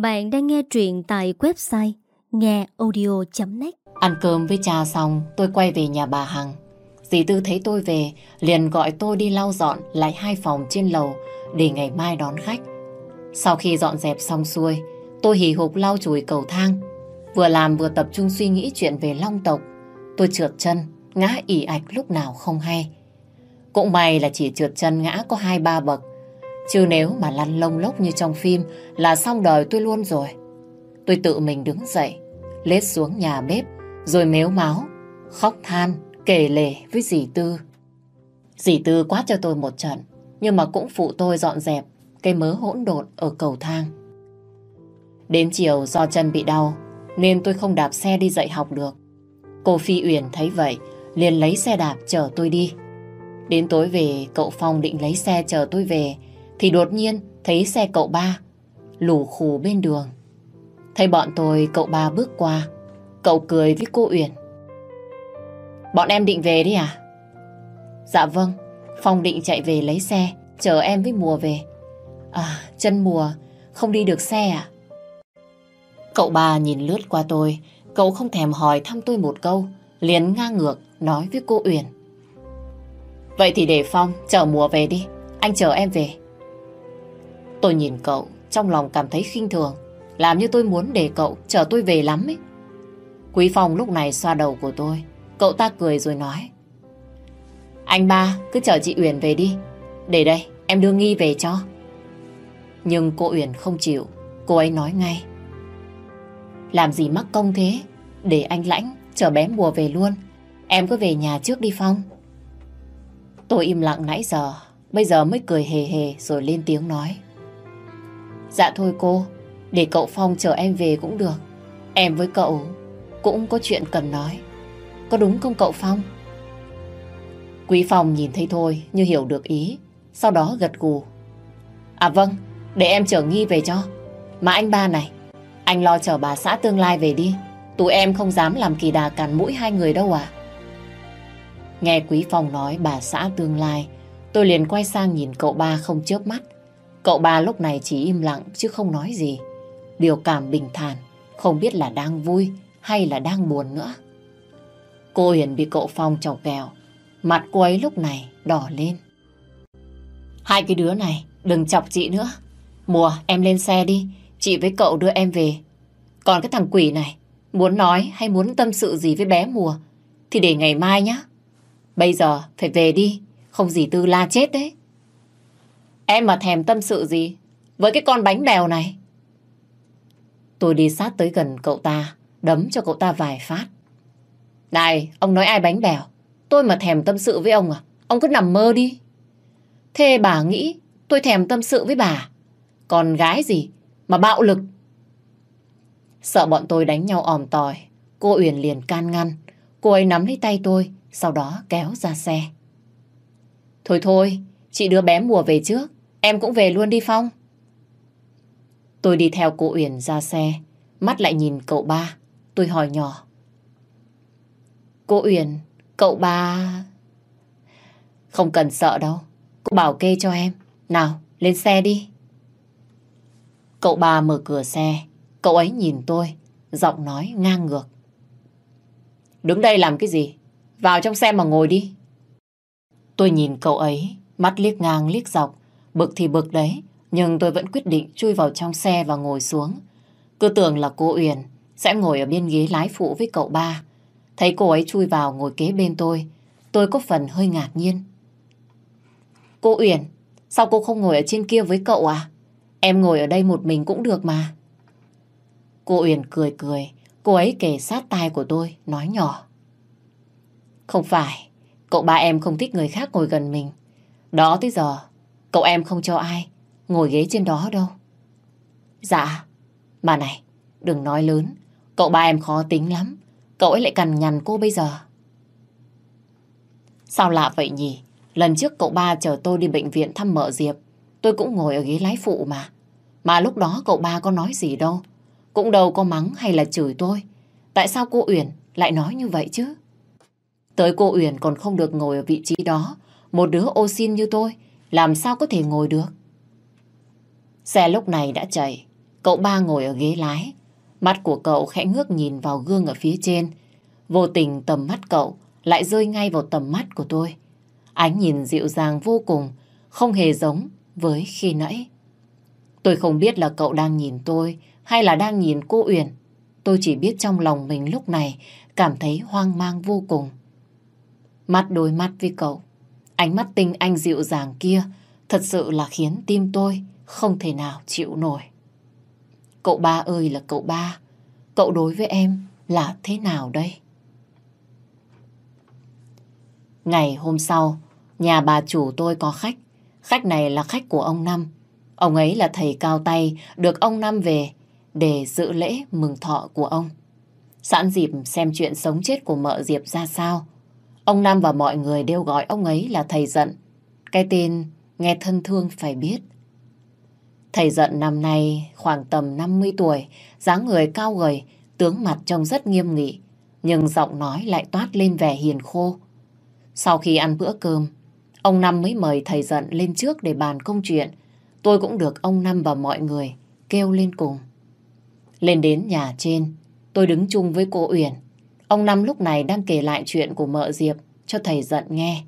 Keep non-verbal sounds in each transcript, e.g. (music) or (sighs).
Bạn đang nghe truyện tại website ngheaudio.net Ăn cơm với cha xong, tôi quay về nhà bà Hằng. Dì Tư thấy tôi về, liền gọi tôi đi lau dọn lại hai phòng trên lầu để ngày mai đón khách. Sau khi dọn dẹp xong xuôi, tôi hì hục lau chùi cầu thang. Vừa làm vừa tập trung suy nghĩ chuyện về long tộc. Tôi trượt chân, ngã ỉ ạch lúc nào không hay. Cũng may là chỉ trượt chân ngã có hai ba bậc. Chứ nếu mà lăn lông lốc như trong phim là xong đời tôi luôn rồi. Tôi tự mình đứng dậy, lết xuống nhà bếp, rồi mếu máu, khóc than, kể lể với dì Tư. Dì Tư quát cho tôi một trận, nhưng mà cũng phụ tôi dọn dẹp cây mớ hỗn độn ở cầu thang. Đến chiều do chân bị đau, nên tôi không đạp xe đi dạy học được. Cô Phi Uyển thấy vậy, liền lấy xe đạp chở tôi đi. Đến tối về, cậu Phong định lấy xe chở tôi về, thì đột nhiên thấy xe cậu ba lù khù bên đường. Thấy bọn tôi, cậu ba bước qua, cậu cười với cô Uyển. Bọn em định về đi à? Dạ vâng, Phong định chạy về lấy xe, chờ em với mùa về. À, chân mùa, không đi được xe à? Cậu ba nhìn lướt qua tôi, cậu không thèm hỏi thăm tôi một câu, liền ngang ngược nói với cô Uyển. Vậy thì để Phong chờ mùa về đi, anh chờ em về. Tôi nhìn cậu, trong lòng cảm thấy khinh thường, làm như tôi muốn để cậu chở tôi về lắm ấy. Quý Phong lúc này xoa đầu của tôi, cậu ta cười rồi nói. Anh ba, cứ chở chị Uyển về đi, để đây, em đưa Nghi về cho. Nhưng cô Uyển không chịu, cô ấy nói ngay. Làm gì mắc công thế, để anh Lãnh chở bé mùa về luôn. Em cứ về nhà trước đi Phong. Tôi im lặng nãy giờ, bây giờ mới cười hề hề rồi lên tiếng nói. Dạ thôi cô, để cậu Phong chờ em về cũng được. Em với cậu cũng có chuyện cần nói. Có đúng không cậu Phong? Quý Phong nhìn thấy thôi như hiểu được ý, sau đó gật gù. À vâng, để em chở Nghi về cho. Mà anh ba này, anh lo chở bà xã tương lai về đi. Tụi em không dám làm kỳ đà cản mũi hai người đâu à. Nghe Quý Phong nói bà xã tương lai, tôi liền quay sang nhìn cậu ba không chớp mắt. Cậu ba lúc này chỉ im lặng chứ không nói gì. Điều cảm bình thản, không biết là đang vui hay là đang buồn nữa. Cô Hiền bị cậu Phong chọc kèo, mặt cô ấy lúc này đỏ lên. Hai cái đứa này, đừng chọc chị nữa. Mùa, em lên xe đi, chị với cậu đưa em về. Còn cái thằng quỷ này, muốn nói hay muốn tâm sự gì với bé Mùa, thì để ngày mai nhá. Bây giờ phải về đi, không gì tư la chết đấy. Em mà thèm tâm sự gì với cái con bánh bèo này? Tôi đi sát tới gần cậu ta, đấm cho cậu ta vài phát. Này, ông nói ai bánh bèo? Tôi mà thèm tâm sự với ông à? Ông cứ nằm mơ đi. Thế bà nghĩ tôi thèm tâm sự với bà. Còn gái gì mà bạo lực? Sợ bọn tôi đánh nhau òm tòi, cô Uyển liền can ngăn. Cô ấy nắm lấy tay tôi, sau đó kéo ra xe. Thôi thôi, chị đưa bé mùa về trước. Em cũng về luôn đi Phong. Tôi đi theo cô Uyển ra xe, mắt lại nhìn cậu ba. Tôi hỏi nhỏ. Cô Uyển, cậu ba... Không cần sợ đâu. Cô bảo kê cho em. Nào, lên xe đi. Cậu ba mở cửa xe. Cậu ấy nhìn tôi, giọng nói ngang ngược. Đứng đây làm cái gì? Vào trong xe mà ngồi đi. Tôi nhìn cậu ấy, mắt liếc ngang liếc dọc, Bực thì bực đấy, nhưng tôi vẫn quyết định chui vào trong xe và ngồi xuống. Cứ tưởng là cô Uyển sẽ ngồi ở bên ghế lái phụ với cậu ba. Thấy cô ấy chui vào ngồi kế bên tôi, tôi có phần hơi ngạc nhiên. Cô Uyển, sao cô không ngồi ở trên kia với cậu à? Em ngồi ở đây một mình cũng được mà. Cô Uyển cười cười, cô ấy kề sát tai của tôi, nói nhỏ. Không phải, cậu ba em không thích người khác ngồi gần mình. Đó tới giờ, Cậu em không cho ai ngồi ghế trên đó đâu. Dạ. Mà này, đừng nói lớn. Cậu ba em khó tính lắm. Cậu ấy lại cằn nhằn cô bây giờ. Sao lạ vậy nhỉ? Lần trước cậu ba chờ tôi đi bệnh viện thăm mợ Diệp. Tôi cũng ngồi ở ghế lái phụ mà. Mà lúc đó cậu ba có nói gì đâu. Cũng đâu có mắng hay là chửi tôi. Tại sao cô Uyển lại nói như vậy chứ? Tới cô Uyển còn không được ngồi ở vị trí đó. Một đứa ô xin như tôi làm sao có thể ngồi được? Xe lúc này đã chạy. Cậu ba ngồi ở ghế lái. Mắt của cậu khẽ ngước nhìn vào gương ở phía trên. Vô tình tầm mắt cậu lại rơi ngay vào tầm mắt của tôi. Ánh nhìn dịu dàng vô cùng, không hề giống với khi nãy. Tôi không biết là cậu đang nhìn tôi hay là đang nhìn cô Uyển. Tôi chỉ biết trong lòng mình lúc này cảm thấy hoang mang vô cùng. Mắt đôi mắt với cậu, ánh mắt tinh anh dịu dàng kia thật sự là khiến tim tôi không thể nào chịu nổi. Cậu ba ơi là cậu ba, cậu đối với em là thế nào đây? Ngày hôm sau, nhà bà chủ tôi có khách. Khách này là khách của ông Năm. Ông ấy là thầy cao tay được ông Năm về để dự lễ mừng thọ của ông. Sẵn dịp xem chuyện sống chết của mợ Diệp ra sao. Ông Nam và mọi người đều gọi ông ấy là thầy giận. Cái tên nghe thân thương phải biết. Thầy giận năm nay khoảng tầm 50 tuổi, dáng người cao gầy, tướng mặt trông rất nghiêm nghị, nhưng giọng nói lại toát lên vẻ hiền khô. Sau khi ăn bữa cơm, ông Năm mới mời thầy giận lên trước để bàn công chuyện. Tôi cũng được ông Năm và mọi người kêu lên cùng. Lên đến nhà trên, tôi đứng chung với cô Uyển. Ông Năm lúc này đang kể lại chuyện của mợ Diệp cho thầy giận nghe.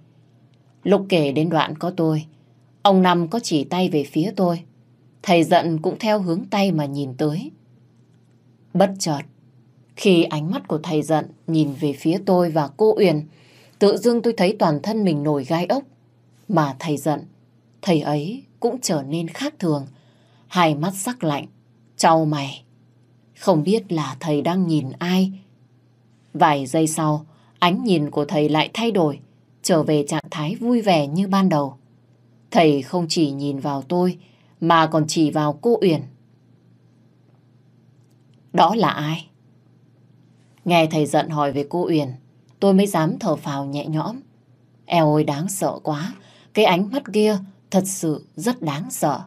Lúc kể đến đoạn có tôi, ông Năm có chỉ tay về phía tôi. Thầy giận cũng theo hướng tay mà nhìn tới. Bất chợt, khi ánh mắt của thầy giận nhìn về phía tôi và cô Uyển, tự dưng tôi thấy toàn thân mình nổi gai ốc. Mà thầy giận, thầy ấy cũng trở nên khác thường. Hai mắt sắc lạnh, trao mày. Không biết là thầy đang nhìn ai. Vài giây sau, ánh nhìn của thầy lại thay đổi, trở về trạng thái vui vẻ như ban đầu. Thầy không chỉ nhìn vào tôi, mà còn chỉ vào cô Uyển. Đó là ai? Nghe thầy giận hỏi về cô Uyển, tôi mới dám thở phào nhẹ nhõm. Eo ơi đáng sợ quá, cái ánh mắt kia thật sự rất đáng sợ.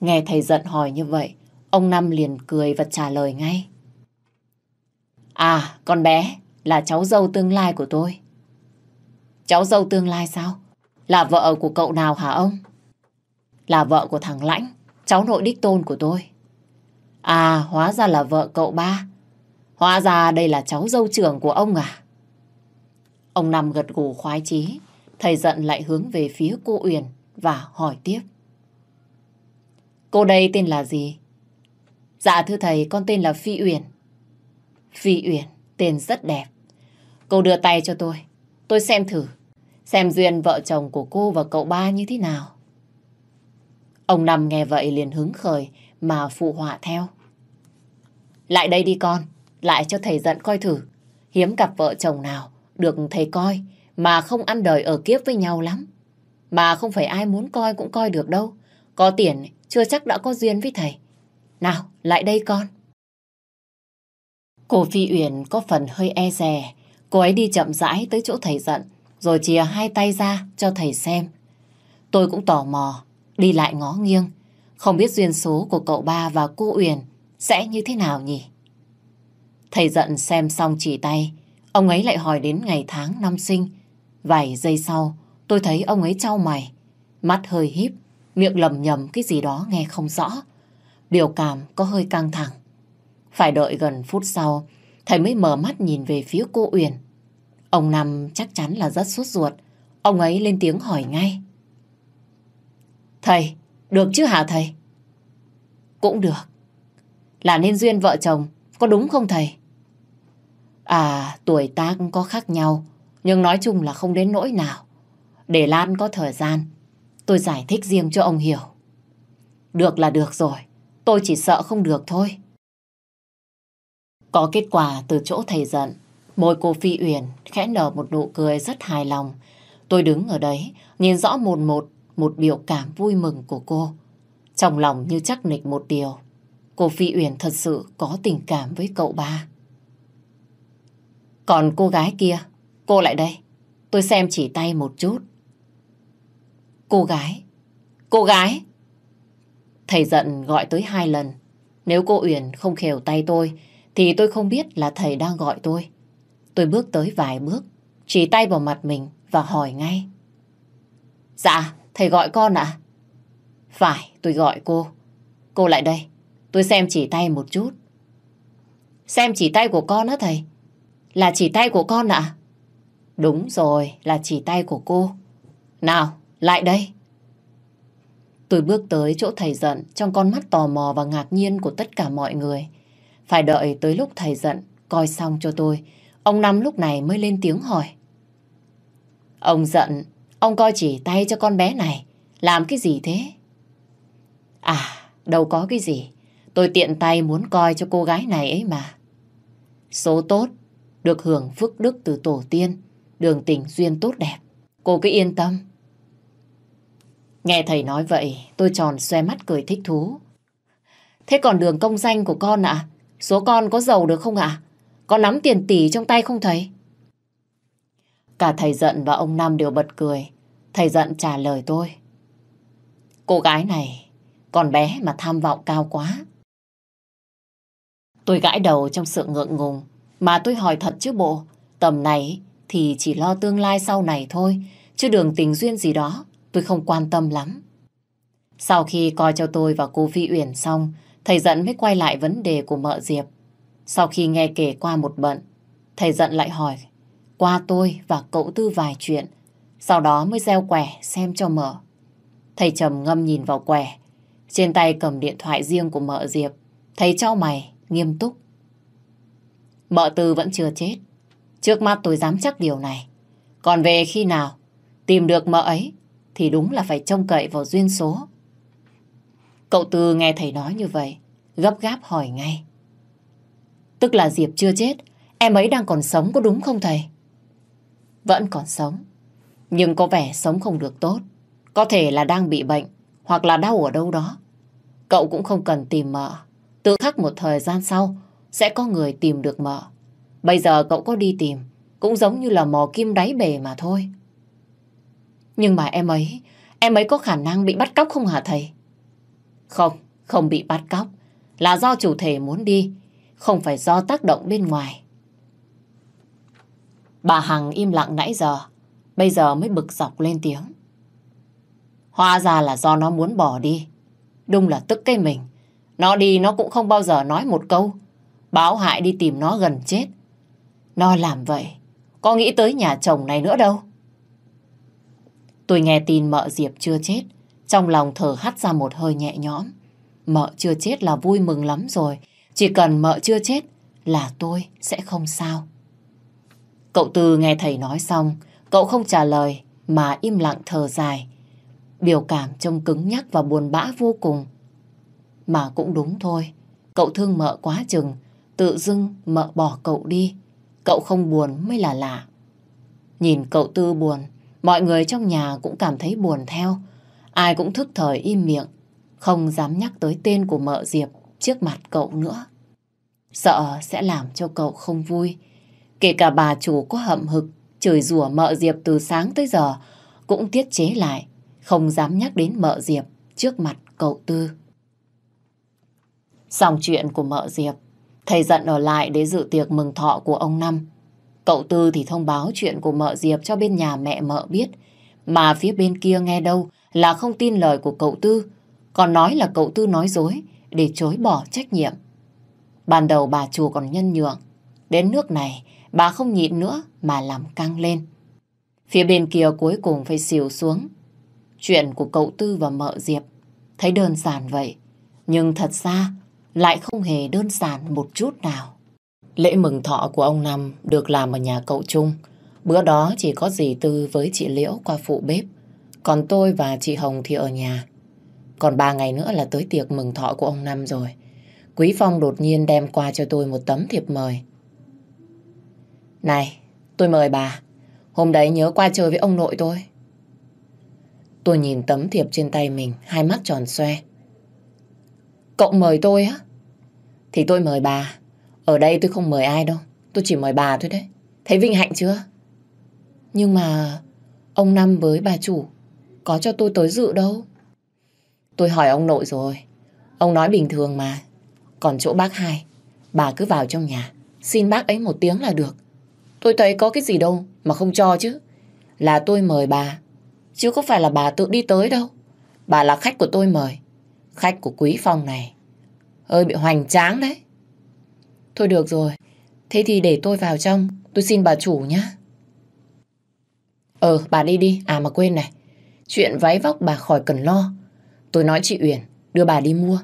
Nghe thầy giận hỏi như vậy, ông Năm liền cười và trả lời ngay. À, con bé là cháu dâu tương lai của tôi. Cháu dâu tương lai sao? Là vợ của cậu nào hả ông? Là vợ của thằng Lãnh, cháu nội đích tôn của tôi. À, hóa ra là vợ cậu ba. Hóa ra đây là cháu dâu trưởng của ông à? Ông nằm gật gù khoái chí, thầy giận lại hướng về phía cô Uyển và hỏi tiếp. Cô đây tên là gì? Dạ thưa thầy, con tên là Phi Uyển. Phi Uyển, tên rất đẹp. Cô đưa tay cho tôi, tôi xem thử, xem duyên vợ chồng của cô và cậu ba như thế nào. Ông Năm nghe vậy liền hứng khởi mà phụ họa theo. Lại đây đi con, lại cho thầy giận coi thử. Hiếm cặp vợ chồng nào được thầy coi mà không ăn đời ở kiếp với nhau lắm. Mà không phải ai muốn coi cũng coi được đâu. Có tiền chưa chắc đã có duyên với thầy. Nào, lại đây con. Cô Phi Uyển có phần hơi e rè. Cô ấy đi chậm rãi tới chỗ thầy giận, rồi chìa hai tay ra cho thầy xem. Tôi cũng tò mò, đi lại ngó nghiêng. Không biết duyên số của cậu ba và cô Uyển sẽ như thế nào nhỉ? Thầy giận xem xong chỉ tay, ông ấy lại hỏi đến ngày tháng năm sinh. Vài giây sau, tôi thấy ông ấy trao mày, mắt hơi híp, miệng lầm nhầm cái gì đó nghe không rõ. Biểu cảm có hơi căng thẳng. Phải đợi gần phút sau, thầy mới mở mắt nhìn về phía cô Uyển. Ông Năm chắc chắn là rất sốt ruột. Ông ấy lên tiếng hỏi ngay. Thầy, được chứ hả thầy? Cũng được. Là nên duyên vợ chồng, có đúng không thầy? À, tuổi tác có khác nhau, nhưng nói chung là không đến nỗi nào. Để Lan có thời gian, tôi giải thích riêng cho ông hiểu. Được là được rồi, tôi chỉ sợ không được thôi. Có kết quả từ chỗ thầy giận, môi cô Phi Uyển khẽ nở một nụ cười rất hài lòng. Tôi đứng ở đấy, nhìn rõ một một một biểu cảm vui mừng của cô. Trong lòng như chắc nịch một điều. Cô Phi Uyển thật sự có tình cảm với cậu ba. Còn cô gái kia, cô lại đây. Tôi xem chỉ tay một chút. Cô gái? Cô gái? Thầy giận gọi tới hai lần. Nếu cô Uyển không khều tay tôi, thì tôi không biết là thầy đang gọi tôi. Tôi bước tới vài bước, chỉ tay vào mặt mình và hỏi ngay. Dạ, thầy gọi con ạ. Phải, tôi gọi cô. Cô lại đây, tôi xem chỉ tay một chút. Xem chỉ tay của con á thầy? Là chỉ tay của con ạ? Đúng rồi, là chỉ tay của cô. Nào, lại đây. Tôi bước tới chỗ thầy giận trong con mắt tò mò và ngạc nhiên của tất cả mọi người. Phải đợi tới lúc thầy giận coi xong cho tôi, ông Năm lúc này mới lên tiếng hỏi. Ông giận, ông coi chỉ tay cho con bé này, làm cái gì thế? À, đâu có cái gì, tôi tiện tay muốn coi cho cô gái này ấy mà. Số tốt, được hưởng phước đức từ tổ tiên, đường tình duyên tốt đẹp. Cô cứ yên tâm. Nghe thầy nói vậy, tôi tròn xoe mắt cười thích thú. Thế còn đường công danh của con ạ? Số con có giàu được không ạ? Có nắm tiền tỷ trong tay không thầy? Cả thầy giận và ông Năm đều bật cười. Thầy giận trả lời tôi. Cô gái này còn bé mà tham vọng cao quá. Tôi gãi đầu trong sự ngượng ngùng. Mà tôi hỏi thật chứ bộ, tầm này thì chỉ lo tương lai sau này thôi, chứ đường tình duyên gì đó tôi không quan tâm lắm. Sau khi coi cho tôi và cô Phi Uyển xong, thầy giận mới quay lại vấn đề của mợ Diệp. Sau khi nghe kể qua một bận, thầy giận lại hỏi qua tôi và cậu Tư vài chuyện, sau đó mới gieo quẻ xem cho mợ. Thầy trầm ngâm nhìn vào quẻ, trên tay cầm điện thoại riêng của mợ Diệp, thầy cho mày, nghiêm túc. Mợ Tư vẫn chưa chết, trước mắt tôi dám chắc điều này. Còn về khi nào tìm được mợ ấy thì đúng là phải trông cậy vào duyên số. Cậu Tư nghe thầy nói như vậy, gấp gáp hỏi ngay. Tức là Diệp chưa chết, em ấy đang còn sống có đúng không thầy? Vẫn còn sống, nhưng có vẻ sống không được tốt. Có thể là đang bị bệnh, hoặc là đau ở đâu đó. Cậu cũng không cần tìm mợ. Tự khắc một thời gian sau, sẽ có người tìm được mợ. Bây giờ cậu có đi tìm, cũng giống như là mò kim đáy bể mà thôi. Nhưng mà em ấy, em ấy có khả năng bị bắt cóc không hả thầy? Không, không bị bắt cóc. Là do chủ thể muốn đi, không phải do tác động bên ngoài. Bà Hằng im lặng nãy giờ, bây giờ mới bực dọc lên tiếng. Hóa ra là do nó muốn bỏ đi. Đúng là tức cái mình. Nó đi nó cũng không bao giờ nói một câu. Báo hại đi tìm nó gần chết. Nó làm vậy, có nghĩ tới nhà chồng này nữa đâu. Tôi nghe tin mợ Diệp chưa chết, trong lòng thở hắt ra một hơi nhẹ nhõm. Mợ chưa chết là vui mừng lắm rồi, chỉ cần mợ chưa chết là tôi sẽ không sao. Cậu Tư nghe thầy nói xong, cậu không trả lời mà im lặng thở dài. Biểu cảm trông cứng nhắc và buồn bã vô cùng. Mà cũng đúng thôi, cậu thương mợ quá chừng, tự dưng mợ bỏ cậu đi. Cậu không buồn mới là lạ. Nhìn cậu Tư buồn, mọi người trong nhà cũng cảm thấy buồn theo. Ai cũng thức thời im miệng, không dám nhắc tới tên của mợ Diệp trước mặt cậu nữa. Sợ sẽ làm cho cậu không vui. Kể cả bà chủ có hậm hực, chửi rủa mợ Diệp từ sáng tới giờ, cũng tiết chế lại, không dám nhắc đến mợ Diệp trước mặt cậu Tư. Xong chuyện của mợ Diệp, thầy giận ở lại để dự tiệc mừng thọ của ông Năm. Cậu Tư thì thông báo chuyện của mợ Diệp cho bên nhà mẹ mợ biết, mà phía bên kia nghe đâu là không tin lời của cậu Tư, còn nói là cậu Tư nói dối để chối bỏ trách nhiệm. Ban đầu bà chủ còn nhân nhượng, đến nước này bà không nhịn nữa mà làm căng lên. Phía bên kia cuối cùng phải xỉu xuống. Chuyện của cậu Tư và mợ Diệp thấy đơn giản vậy, nhưng thật ra lại không hề đơn giản một chút nào. Lễ mừng thọ của ông Năm được làm ở nhà cậu Trung. Bữa đó chỉ có dì Tư với chị Liễu qua phụ bếp, còn tôi và chị Hồng thì ở nhà. Còn ba ngày nữa là tới tiệc mừng thọ của ông Năm rồi. Quý Phong đột nhiên đem qua cho tôi một tấm thiệp mời. Này, tôi mời bà. Hôm đấy nhớ qua chơi với ông nội tôi. Tôi nhìn tấm thiệp trên tay mình, hai mắt tròn xoe. Cậu mời tôi á? Thì tôi mời bà. Ở đây tôi không mời ai đâu. Tôi chỉ mời bà thôi đấy. Thấy vinh hạnh chưa? Nhưng mà ông Năm với bà chủ có cho tôi tới dự đâu. Tôi hỏi ông nội rồi. Ông nói bình thường mà. Còn chỗ bác hai, bà cứ vào trong nhà, xin bác ấy một tiếng là được. Tôi thấy có cái gì đâu mà không cho chứ. Là tôi mời bà, chứ có phải là bà tự đi tới đâu. Bà là khách của tôi mời. Khách của Quý phòng này. Hơi bị hoành tráng đấy. Thôi được rồi, thế thì để tôi vào trong, tôi xin bà chủ nhé. Ờ, bà đi đi, à mà quên này, chuyện váy vóc bà khỏi cần lo. Tôi nói chị Uyển, đưa bà đi mua.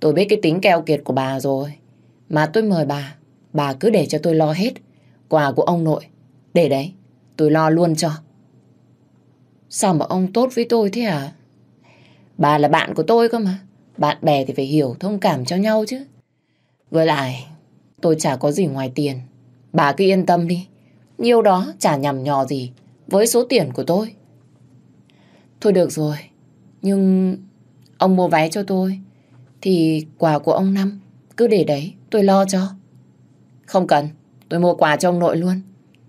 Tôi biết cái tính keo kiệt của bà rồi, mà tôi mời bà, bà cứ để cho tôi lo hết. Quà của ông nội, để đấy, tôi lo luôn cho. Sao mà ông tốt với tôi thế à? Bà là bạn của tôi cơ mà. Bạn bè thì phải hiểu thông cảm cho nhau chứ. Với lại, tôi chả có gì ngoài tiền. Bà cứ yên tâm đi. Nhiêu đó chả nhầm nhò gì với số tiền của tôi. Thôi được rồi. Nhưng ông mua váy cho tôi, thì quà của ông Năm, cứ để đấy, tôi lo cho. Không cần. Tôi mua quà cho ông nội luôn.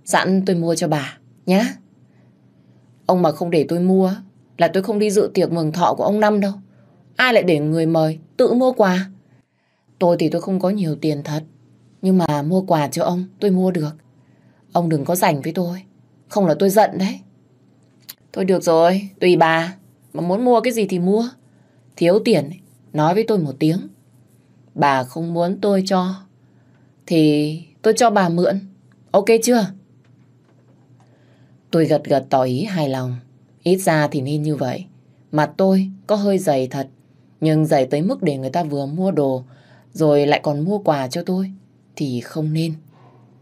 Sẵn tôi mua cho bà, nhá. Ông mà không để tôi mua là tôi không đi dự tiệc mừng thọ của ông Năm đâu. Ai lại để người mời tự mua quà? Tôi thì tôi không có nhiều tiền thật. Nhưng mà mua quà cho ông, tôi mua được. Ông đừng có rảnh với tôi. Không là tôi giận đấy. Thôi được rồi, tùy bà. Mà muốn mua cái gì thì mua. Thiếu tiền, nói với tôi một tiếng. Bà không muốn tôi cho. Thì tôi cho bà mượn. Ok chưa? Tôi gật gật tỏ ý hài lòng. Ít ra thì nên như vậy. Mặt tôi có hơi dày thật. Nhưng dày tới mức để người ta vừa mua đồ rồi lại còn mua quà cho tôi thì không nên.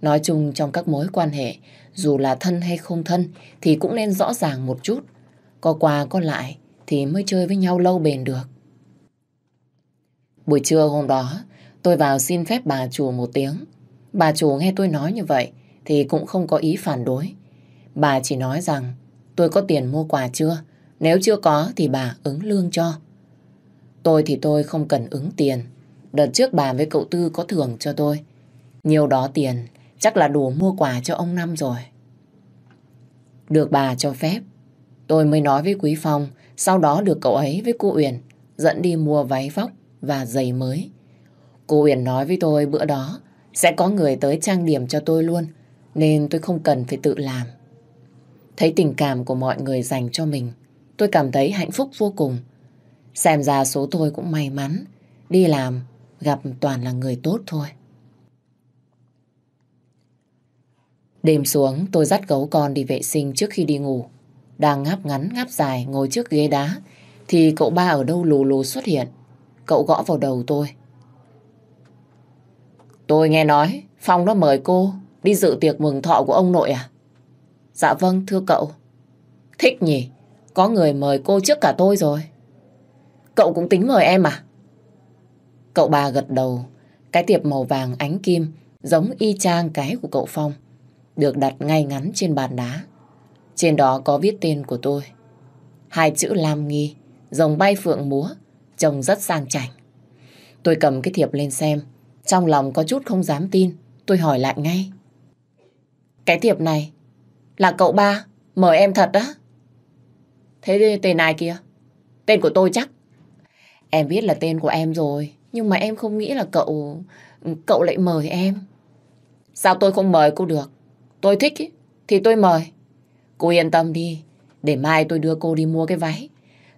Nói chung trong các mối quan hệ dù là thân hay không thân, thì cũng nên rõ ràng một chút. Có quà có lại, thì mới chơi với nhau lâu bền được. Buổi trưa hôm đó, tôi vào xin phép bà chủ một tiếng. Bà chủ nghe tôi nói như vậy, thì cũng không có ý phản đối. Bà chỉ nói rằng, tôi có tiền mua quà chưa? Nếu chưa có, thì bà ứng lương cho. Tôi thì tôi không cần ứng tiền. Đợt trước bà với cậu Tư có thưởng cho tôi. Nhiều đó tiền chắc là đủ mua quà cho ông Năm rồi. Được bà cho phép, tôi mới nói với Quý Phong, sau đó được cậu ấy với cô Uyển dẫn đi mua váy vóc và giày mới. Cô Uyển nói với tôi bữa đó sẽ có người tới trang điểm cho tôi luôn, nên tôi không cần phải tự làm. Thấy tình cảm của mọi người dành cho mình, tôi cảm thấy hạnh phúc vô cùng. Xem ra số tôi cũng may mắn, đi làm gặp toàn là người tốt thôi. Đêm xuống, tôi dắt gấu con đi vệ sinh trước khi đi ngủ. Đang ngáp ngắn, ngáp dài, ngồi trước ghế đá, thì cậu ba ở đâu lù lù xuất hiện. Cậu gõ vào đầu tôi. Tôi nghe nói, Phong nó mời cô đi dự tiệc mừng thọ của ông nội à? Dạ vâng thưa cậu. Thích nhỉ? Có người mời cô trước cả tôi rồi. Cậu cũng tính mời em à? Cậu bà gật đầu. Cái tiệp màu vàng ánh kim giống y chang cái của cậu Phong được đặt ngay ngắn trên bàn đá. Trên đó có viết tên của tôi. Hai chữ Lam Nghi, rồng bay phượng múa, trông rất sang chảnh. Tôi cầm cái thiệp lên xem, trong lòng có chút không dám tin, tôi hỏi lại ngay. Cái thiệp này là cậu ba mời em thật á? Thế tên ai kia? Tên của tôi chắc. Em biết là tên của em rồi, nhưng mà em không nghĩ là cậu... Cậu lại mời em. Sao tôi không mời cô được? Tôi thích ý, thì tôi mời. Cô yên tâm đi, để mai tôi đưa cô đi mua cái váy.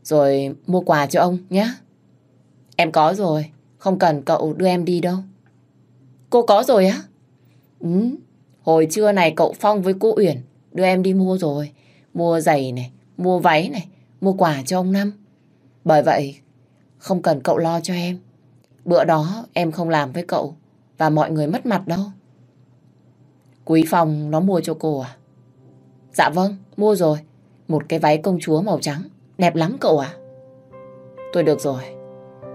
Rồi mua quà cho ông nhé. Em có rồi, không cần cậu đưa em đi đâu. Cô có rồi á? Ừ, hồi trưa này cậu Phong với cô Uyển đưa em đi mua rồi. Mua giày này, mua váy này, mua quà cho ông Năm. Bởi vậy, không cần cậu lo cho em. Bữa đó em không làm với cậu và mọi người mất mặt đâu. Quý Phong nó mua cho cô à? Dạ vâng, mua rồi. Một cái váy công chúa màu trắng. Đẹp lắm cậu à? Tôi được rồi.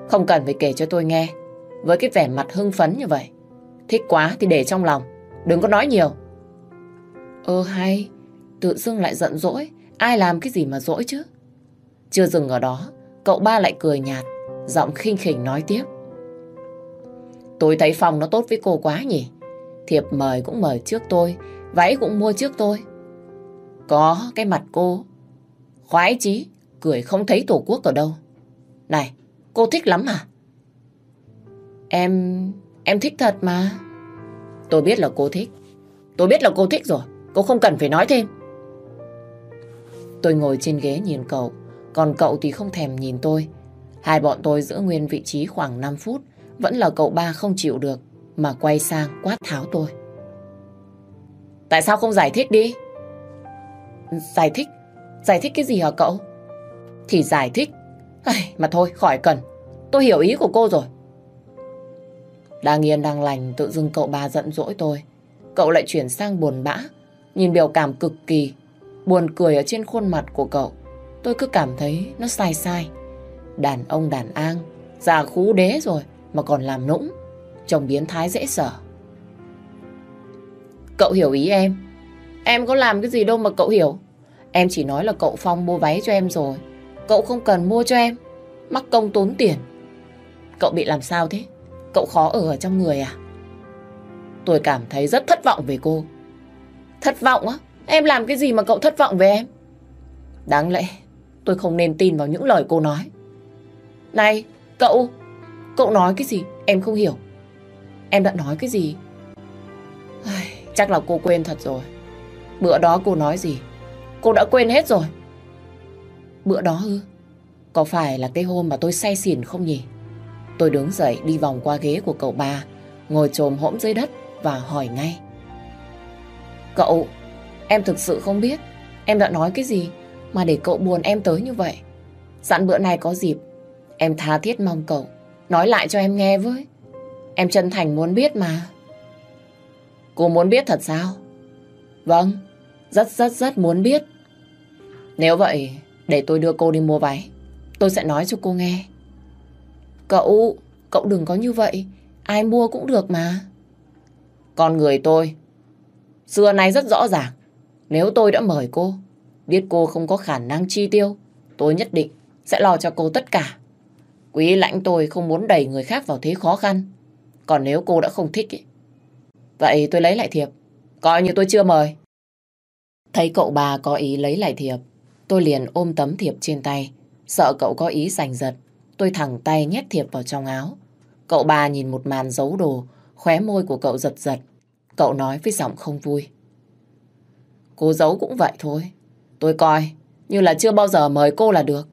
Không cần phải kể cho tôi nghe. Với cái vẻ mặt hưng phấn như vậy. Thích quá thì để trong lòng. Đừng có nói nhiều. Ơ hay, tự dưng lại giận dỗi. Ai làm cái gì mà dỗi chứ? Chưa dừng ở đó, cậu ba lại cười nhạt, giọng khinh khỉnh nói tiếp. Tôi thấy Phong nó tốt với cô quá nhỉ? Thiệp mời cũng mời trước tôi, váy cũng mua trước tôi. Có cái mặt cô, khoái chí, cười không thấy tổ quốc ở đâu. Này, cô thích lắm à? Em, em thích thật mà. Tôi biết là cô thích. Tôi biết là cô thích rồi, cô không cần phải nói thêm. Tôi ngồi trên ghế nhìn cậu, còn cậu thì không thèm nhìn tôi. Hai bọn tôi giữ nguyên vị trí khoảng 5 phút, vẫn là cậu ba không chịu được mà quay sang quát tháo tôi. Tại sao không giải thích đi? Giải thích? Giải thích cái gì hả cậu? Thì giải thích. Ai, mà thôi, khỏi cần. Tôi hiểu ý của cô rồi. Đang yên đang lành tự dưng cậu ba giận dỗi tôi. Cậu lại chuyển sang buồn bã. Nhìn biểu cảm cực kỳ. Buồn cười ở trên khuôn mặt của cậu. Tôi cứ cảm thấy nó sai sai. Đàn ông đàn an, già khú đế rồi mà còn làm nũng. Chồng biến thái dễ sợ. Cậu hiểu ý em. Em có làm cái gì đâu mà cậu hiểu. Em chỉ nói là cậu Phong mua váy cho em rồi. Cậu không cần mua cho em. Mắc công tốn tiền. Cậu bị làm sao thế? Cậu khó ở ở trong người à? Tôi cảm thấy rất thất vọng về cô. Thất vọng á? Em làm cái gì mà cậu thất vọng về em? Đáng lẽ tôi không nên tin vào những lời cô nói. Này, cậu, cậu nói cái gì? Em không hiểu. Em đã nói cái gì? Ai, chắc là cô quên thật rồi. Bữa đó cô nói gì? Cô đã quên hết rồi. Bữa đó ư? Có phải là cái hôm mà tôi say xỉn không nhỉ? Tôi đứng dậy đi vòng qua ghế của cậu ba, ngồi trồm hỗn dưới đất và hỏi ngay. Cậu, em thực sự không biết em đã nói cái gì mà để cậu buồn em tới như vậy. Sẵn bữa nay có dịp, em tha thiết mong cậu nói lại cho em nghe với. Em chân thành muốn biết mà. Cô muốn biết thật sao? Vâng, rất rất rất muốn biết. Nếu vậy, để tôi đưa cô đi mua váy. Tôi sẽ nói cho cô nghe. Cậu, cậu đừng có như vậy. Ai mua cũng được mà. Con người tôi, xưa nay rất rõ ràng. Nếu tôi đã mời cô, biết cô không có khả năng chi tiêu, tôi nhất định sẽ lo cho cô tất cả. Quý lãnh tôi không muốn đẩy người khác vào thế khó khăn. Còn nếu cô đã không thích, ý, vậy tôi lấy lại thiệp. Coi như tôi chưa mời. Thấy cậu bà có ý lấy lại thiệp, tôi liền ôm tấm thiệp trên tay, sợ cậu có ý giành giật. Tôi thẳng tay nhét thiệp vào trong áo. Cậu bà nhìn một màn giấu đồ, khóe môi của cậu giật giật. Cậu nói với giọng không vui. Cô giấu cũng vậy thôi. Tôi coi như là chưa bao giờ mời cô là được.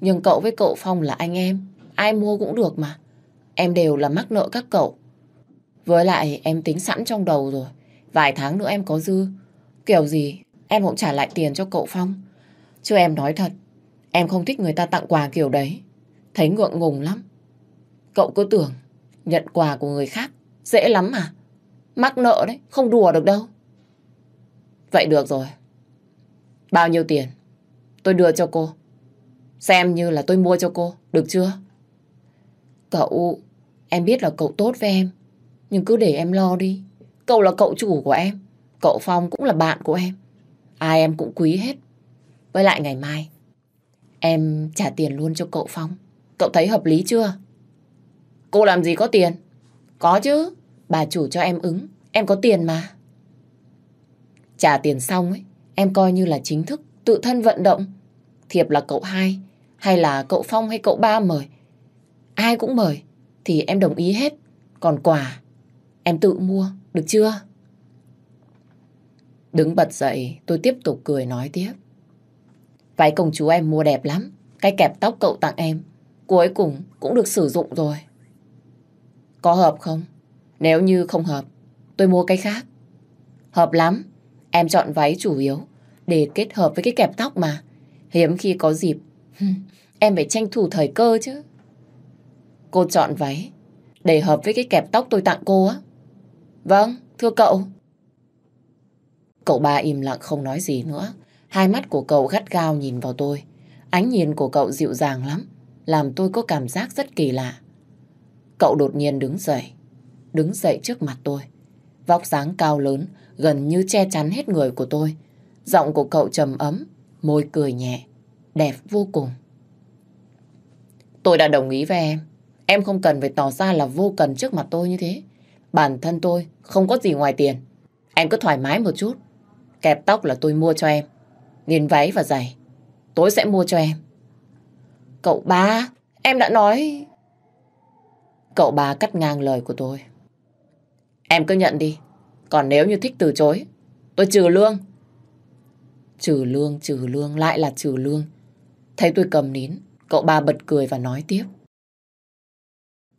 Nhưng cậu với cậu Phong là anh em, ai mua cũng được mà. Em đều là mắc nợ các cậu. Với lại em tính sẵn trong đầu rồi. Vài tháng nữa em có dư. Kiểu gì em cũng trả lại tiền cho cậu Phong. Chứ em nói thật, em không thích người ta tặng quà kiểu đấy. Thấy ngượng ngùng lắm. Cậu cứ tưởng nhận quà của người khác dễ lắm mà. Mắc nợ đấy, không đùa được đâu. Vậy được rồi. Bao nhiêu tiền? Tôi đưa cho cô. Xem như là tôi mua cho cô, được chưa? Cậu, em biết là cậu tốt với em, nhưng cứ để em lo đi. Cậu là cậu chủ của em, cậu Phong cũng là bạn của em. Ai em cũng quý hết. Với lại ngày mai, em trả tiền luôn cho cậu Phong. Cậu thấy hợp lý chưa? Cô làm gì có tiền? Có chứ, bà chủ cho em ứng, em có tiền mà. Trả tiền xong ấy, em coi như là chính thức, tự thân vận động. Thiệp là cậu hai, hay là cậu Phong hay cậu ba mời. Ai cũng mời, thì em đồng ý hết. Còn quà, em tự mua, được chưa? Đứng bật dậy, tôi tiếp tục cười nói tiếp. Váy công chúa em mua đẹp lắm. Cái kẹp tóc cậu tặng em, cuối cùng cũng được sử dụng rồi. Có hợp không? Nếu như không hợp, tôi mua cái khác. Hợp lắm. Em chọn váy chủ yếu để kết hợp với cái kẹp tóc mà. Hiếm khi có dịp, (laughs) em phải tranh thủ thời cơ chứ. Cô chọn váy để hợp với cái kẹp tóc tôi tặng cô á. Vâng, thưa cậu. Cậu ba im lặng không nói gì nữa. Hai mắt của cậu gắt gao nhìn vào tôi. Ánh nhìn của cậu dịu dàng lắm, làm tôi có cảm giác rất kỳ lạ. Cậu đột nhiên đứng dậy, đứng dậy trước mặt tôi. Vóc dáng cao lớn, gần như che chắn hết người của tôi. Giọng của cậu trầm ấm, môi cười nhẹ, đẹp vô cùng. Tôi đã đồng ý với em. Em không cần phải tỏ ra là vô cần trước mặt tôi như thế. Bản thân tôi không có gì ngoài tiền. Em cứ thoải mái một chút. Kẹp tóc là tôi mua cho em. liền váy và giày. Tôi sẽ mua cho em. Cậu ba, em đã nói... Cậu ba cắt ngang lời của tôi. Em cứ nhận đi. Còn nếu như thích từ chối, tôi trừ lương. Trừ lương, trừ lương, lại là trừ lương. Thấy tôi cầm nín, cậu ba bật cười và nói tiếp.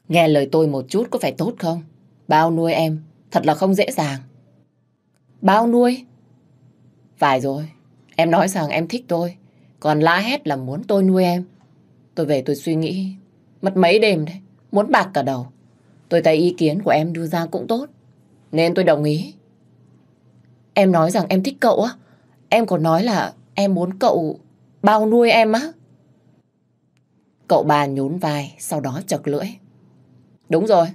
Nghe lời tôi một chút có phải tốt không? Bao nuôi em, thật là không dễ dàng. Bao nuôi? Phải rồi, em nói rằng em thích tôi, còn la hét là muốn tôi nuôi em. Tôi về tôi suy nghĩ, mất mấy đêm đấy, muốn bạc cả đầu. Tôi thấy ý kiến của em đưa ra cũng tốt, nên tôi đồng ý. Em nói rằng em thích cậu á, em còn nói là em muốn cậu bao nuôi em á. Cậu bà nhún vai, sau đó chật lưỡi. Đúng rồi,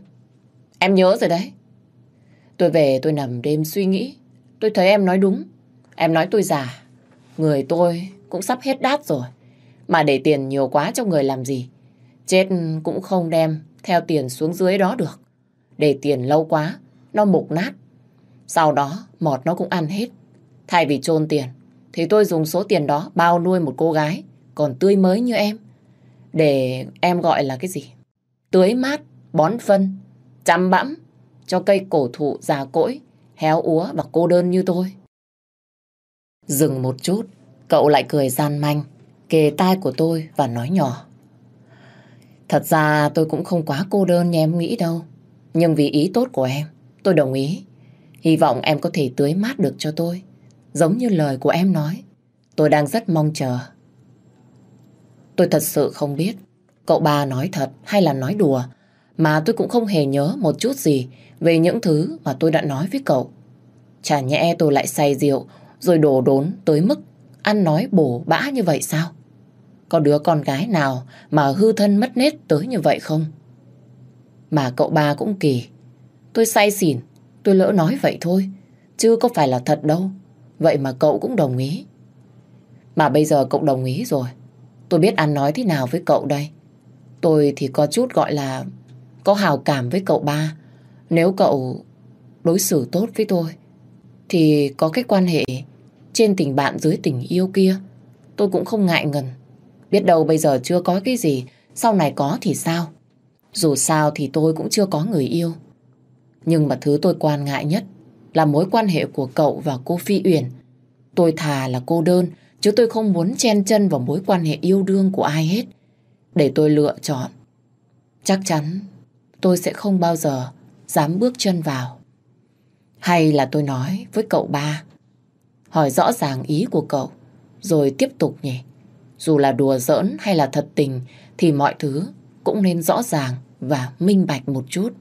em nhớ rồi đấy. Tôi về tôi nằm đêm suy nghĩ, tôi thấy em nói đúng. Em nói tôi già, người tôi cũng sắp hết đát rồi. Mà để tiền nhiều quá cho người làm gì? Chết cũng không đem theo tiền xuống dưới đó được. Để tiền lâu quá, nó mục nát. Sau đó, mọt nó cũng ăn hết. Thay vì chôn tiền, thì tôi dùng số tiền đó bao nuôi một cô gái còn tươi mới như em. Để em gọi là cái gì? Tưới mát, bón phân, chăm bẵm cho cây cổ thụ già cỗi, héo úa và cô đơn như tôi. Dừng một chút, cậu lại cười gian manh, kề tai của tôi và nói nhỏ. Thật ra tôi cũng không quá cô đơn như em nghĩ đâu. Nhưng vì ý tốt của em, tôi đồng ý. Hy vọng em có thể tưới mát được cho tôi. Giống như lời của em nói. Tôi đang rất mong chờ. Tôi thật sự không biết cậu ba nói thật hay là nói đùa. Mà tôi cũng không hề nhớ một chút gì về những thứ mà tôi đã nói với cậu. Chả nhẽ tôi lại say rượu rồi đổ đốn tới mức ăn nói bổ bã như vậy sao? Có đứa con gái nào mà hư thân mất nết tới như vậy không? Mà cậu ba cũng kỳ. Tôi say xỉn, tôi lỡ nói vậy thôi. Chứ có phải là thật đâu. Vậy mà cậu cũng đồng ý. Mà bây giờ cậu đồng ý rồi. Tôi biết ăn nói thế nào với cậu đây. Tôi thì có chút gọi là có hào cảm với cậu ba. Nếu cậu đối xử tốt với tôi, thì có cái quan hệ trên tình bạn dưới tình yêu kia, tôi cũng không ngại ngần. Biết đâu bây giờ chưa có cái gì, sau này có thì sao? Dù sao thì tôi cũng chưa có người yêu. Nhưng mà thứ tôi quan ngại nhất là mối quan hệ của cậu và cô Phi Uyển. Tôi thà là cô đơn, chứ tôi không muốn chen chân vào mối quan hệ yêu đương của ai hết. Để tôi lựa chọn. Chắc chắn tôi sẽ không bao giờ dám bước chân vào. Hay là tôi nói với cậu ba, hỏi rõ ràng ý của cậu, rồi tiếp tục nhỉ. Dù là đùa giỡn hay là thật tình thì mọi thứ cũng nên rõ ràng và minh bạch một chút.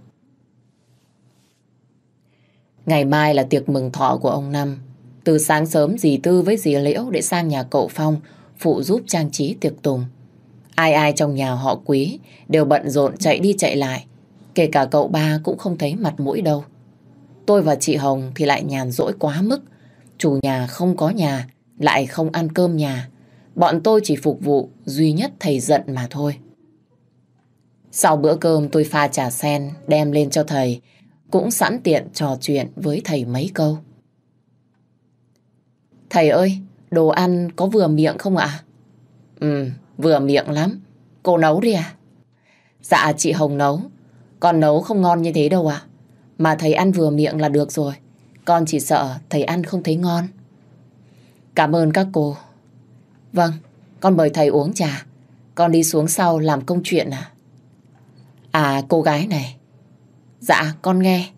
Ngày mai là tiệc mừng thọ của ông Năm. Từ sáng sớm dì Tư với dì Liễu để sang nhà cậu Phong phụ giúp trang trí tiệc tùng. Ai ai trong nhà họ quý đều bận rộn chạy đi chạy lại. Kể cả cậu ba cũng không thấy mặt mũi đâu. Tôi và chị Hồng thì lại nhàn rỗi quá mức. Chủ nhà không có nhà, lại không ăn cơm nhà. Bọn tôi chỉ phục vụ duy nhất thầy giận mà thôi. Sau bữa cơm tôi pha trà sen đem lên cho thầy, cũng sẵn tiện trò chuyện với thầy mấy câu. Thầy ơi, đồ ăn có vừa miệng không ạ? Ừ, vừa miệng lắm. Cô nấu đi à? Dạ, chị Hồng nấu. Con nấu không ngon như thế đâu ạ. Mà thầy ăn vừa miệng là được rồi. Con chỉ sợ thầy ăn không thấy ngon. Cảm ơn các cô. Vâng, con mời thầy uống trà. Con đi xuống sau làm công chuyện à? À, cô gái này. Dạ, con nghe.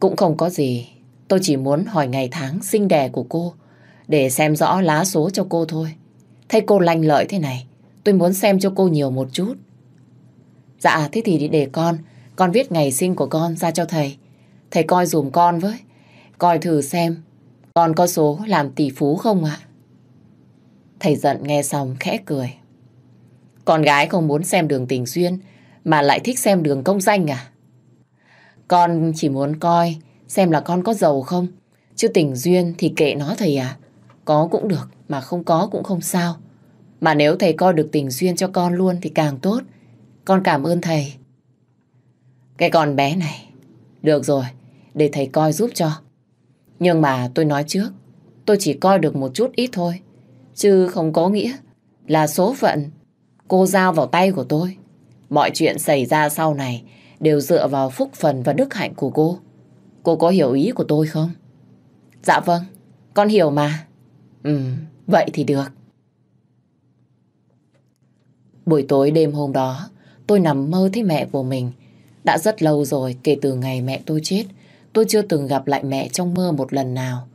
Cũng không có gì. Tôi chỉ muốn hỏi ngày tháng sinh đẻ của cô để xem rõ lá số cho cô thôi. Thấy cô lanh lợi thế này, tôi muốn xem cho cô nhiều một chút. Dạ, thế thì để con, con viết ngày sinh của con ra cho thầy. Thầy coi dùm con với. Coi thử xem, con có số làm tỷ phú không ạ? Thầy giận nghe xong khẽ cười. Con gái không muốn xem đường tình duyên, mà lại thích xem đường công danh à? Con chỉ muốn coi xem là con có giàu không. Chứ tình duyên thì kệ nó thầy à. Có cũng được, mà không có cũng không sao. Mà nếu thầy coi được tình duyên cho con luôn thì càng tốt. Con cảm ơn thầy. Cái con bé này. Được rồi, để thầy coi giúp cho. Nhưng mà tôi nói trước, tôi chỉ coi được một chút ít thôi. Chứ không có nghĩa là số phận cô giao vào tay của tôi. Mọi chuyện xảy ra sau này đều dựa vào phúc phần và đức hạnh của cô. Cô có hiểu ý của tôi không? Dạ vâng, con hiểu mà. Ừ, vậy thì được. Buổi tối đêm hôm đó, tôi nằm mơ thấy mẹ của mình. Đã rất lâu rồi kể từ ngày mẹ tôi chết, tôi chưa từng gặp lại mẹ trong mơ một lần nào.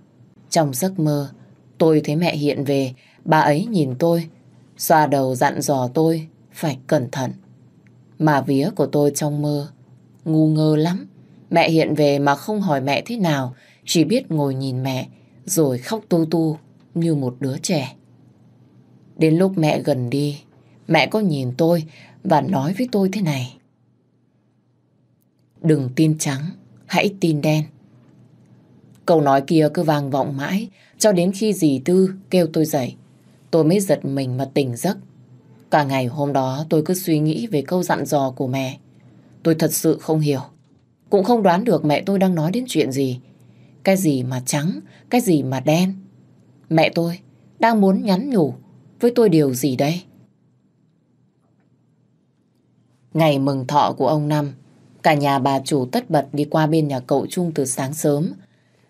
Trong giấc mơ, tôi thấy mẹ hiện về, bà ấy nhìn tôi, xoa đầu dặn dò tôi phải cẩn thận. Mà vía của tôi trong mơ, ngu ngơ lắm. Mẹ hiện về mà không hỏi mẹ thế nào, chỉ biết ngồi nhìn mẹ, rồi khóc tu tu như một đứa trẻ. Đến lúc mẹ gần đi, mẹ có nhìn tôi và nói với tôi thế này. Đừng tin trắng, hãy tin đen. Câu nói kia cứ vang vọng mãi, cho đến khi dì Tư kêu tôi dậy. Tôi mới giật mình mà tỉnh giấc. Cả ngày hôm đó tôi cứ suy nghĩ về câu dặn dò của mẹ. Tôi thật sự không hiểu. Cũng không đoán được mẹ tôi đang nói đến chuyện gì. Cái gì mà trắng, cái gì mà đen. Mẹ tôi đang muốn nhắn nhủ với tôi điều gì đây? Ngày mừng thọ của ông Năm, cả nhà bà chủ tất bật đi qua bên nhà cậu Trung từ sáng sớm.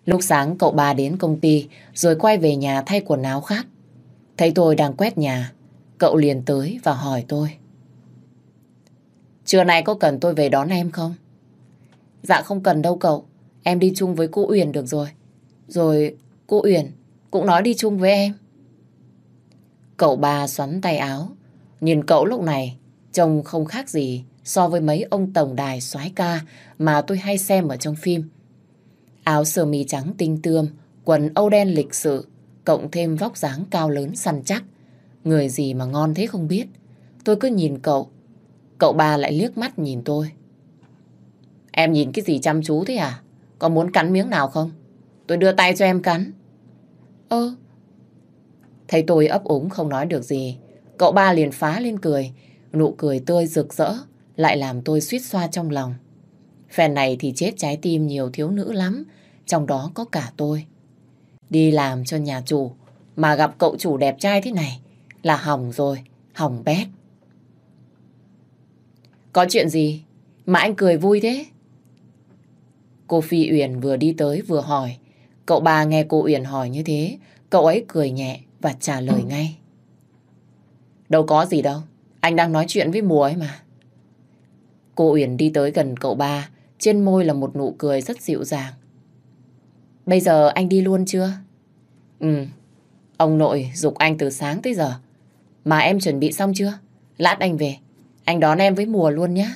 Lúc sáng cậu bà đến công ty rồi quay về nhà thay quần áo khác. Thấy tôi đang quét nhà, cậu liền tới và hỏi tôi. Trưa nay có cần tôi về đón em không? Dạ không cần đâu cậu, em đi chung với cô Uyển được rồi. Rồi cô Uyển cũng nói đi chung với em. Cậu ba xoắn tay áo, nhìn cậu lúc này trông không khác gì so với mấy ông tổng đài soái ca mà tôi hay xem ở trong phim. Áo sơ mi trắng tinh tươm, quần âu đen lịch sự, cộng thêm vóc dáng cao lớn săn chắc. Người gì mà ngon thế không biết. Tôi cứ nhìn cậu, cậu ba lại liếc mắt nhìn tôi. Em nhìn cái gì chăm chú thế à? Có muốn cắn miếng nào không? Tôi đưa tay cho em cắn. Ơ, Thấy tôi ấp úng không nói được gì, cậu ba liền phá lên cười, nụ cười tươi rực rỡ, lại làm tôi suýt xoa trong lòng. Phen này thì chết trái tim nhiều thiếu nữ lắm, trong đó có cả tôi. Đi làm cho nhà chủ, mà gặp cậu chủ đẹp trai thế này, là hỏng rồi, hỏng bét. Có chuyện gì mà anh cười vui thế? Cô Phi Uyển vừa đi tới vừa hỏi. Cậu ba nghe cô Uyển hỏi như thế, cậu ấy cười nhẹ và trả lời ngay. Đâu có gì đâu, anh đang nói chuyện với mùa ấy mà. Cô Uyển đi tới gần cậu ba, trên môi là một nụ cười rất dịu dàng. Bây giờ anh đi luôn chưa? Ừ, ông nội dục anh từ sáng tới giờ. Mà em chuẩn bị xong chưa? Lát anh về, anh đón em với mùa luôn nhé.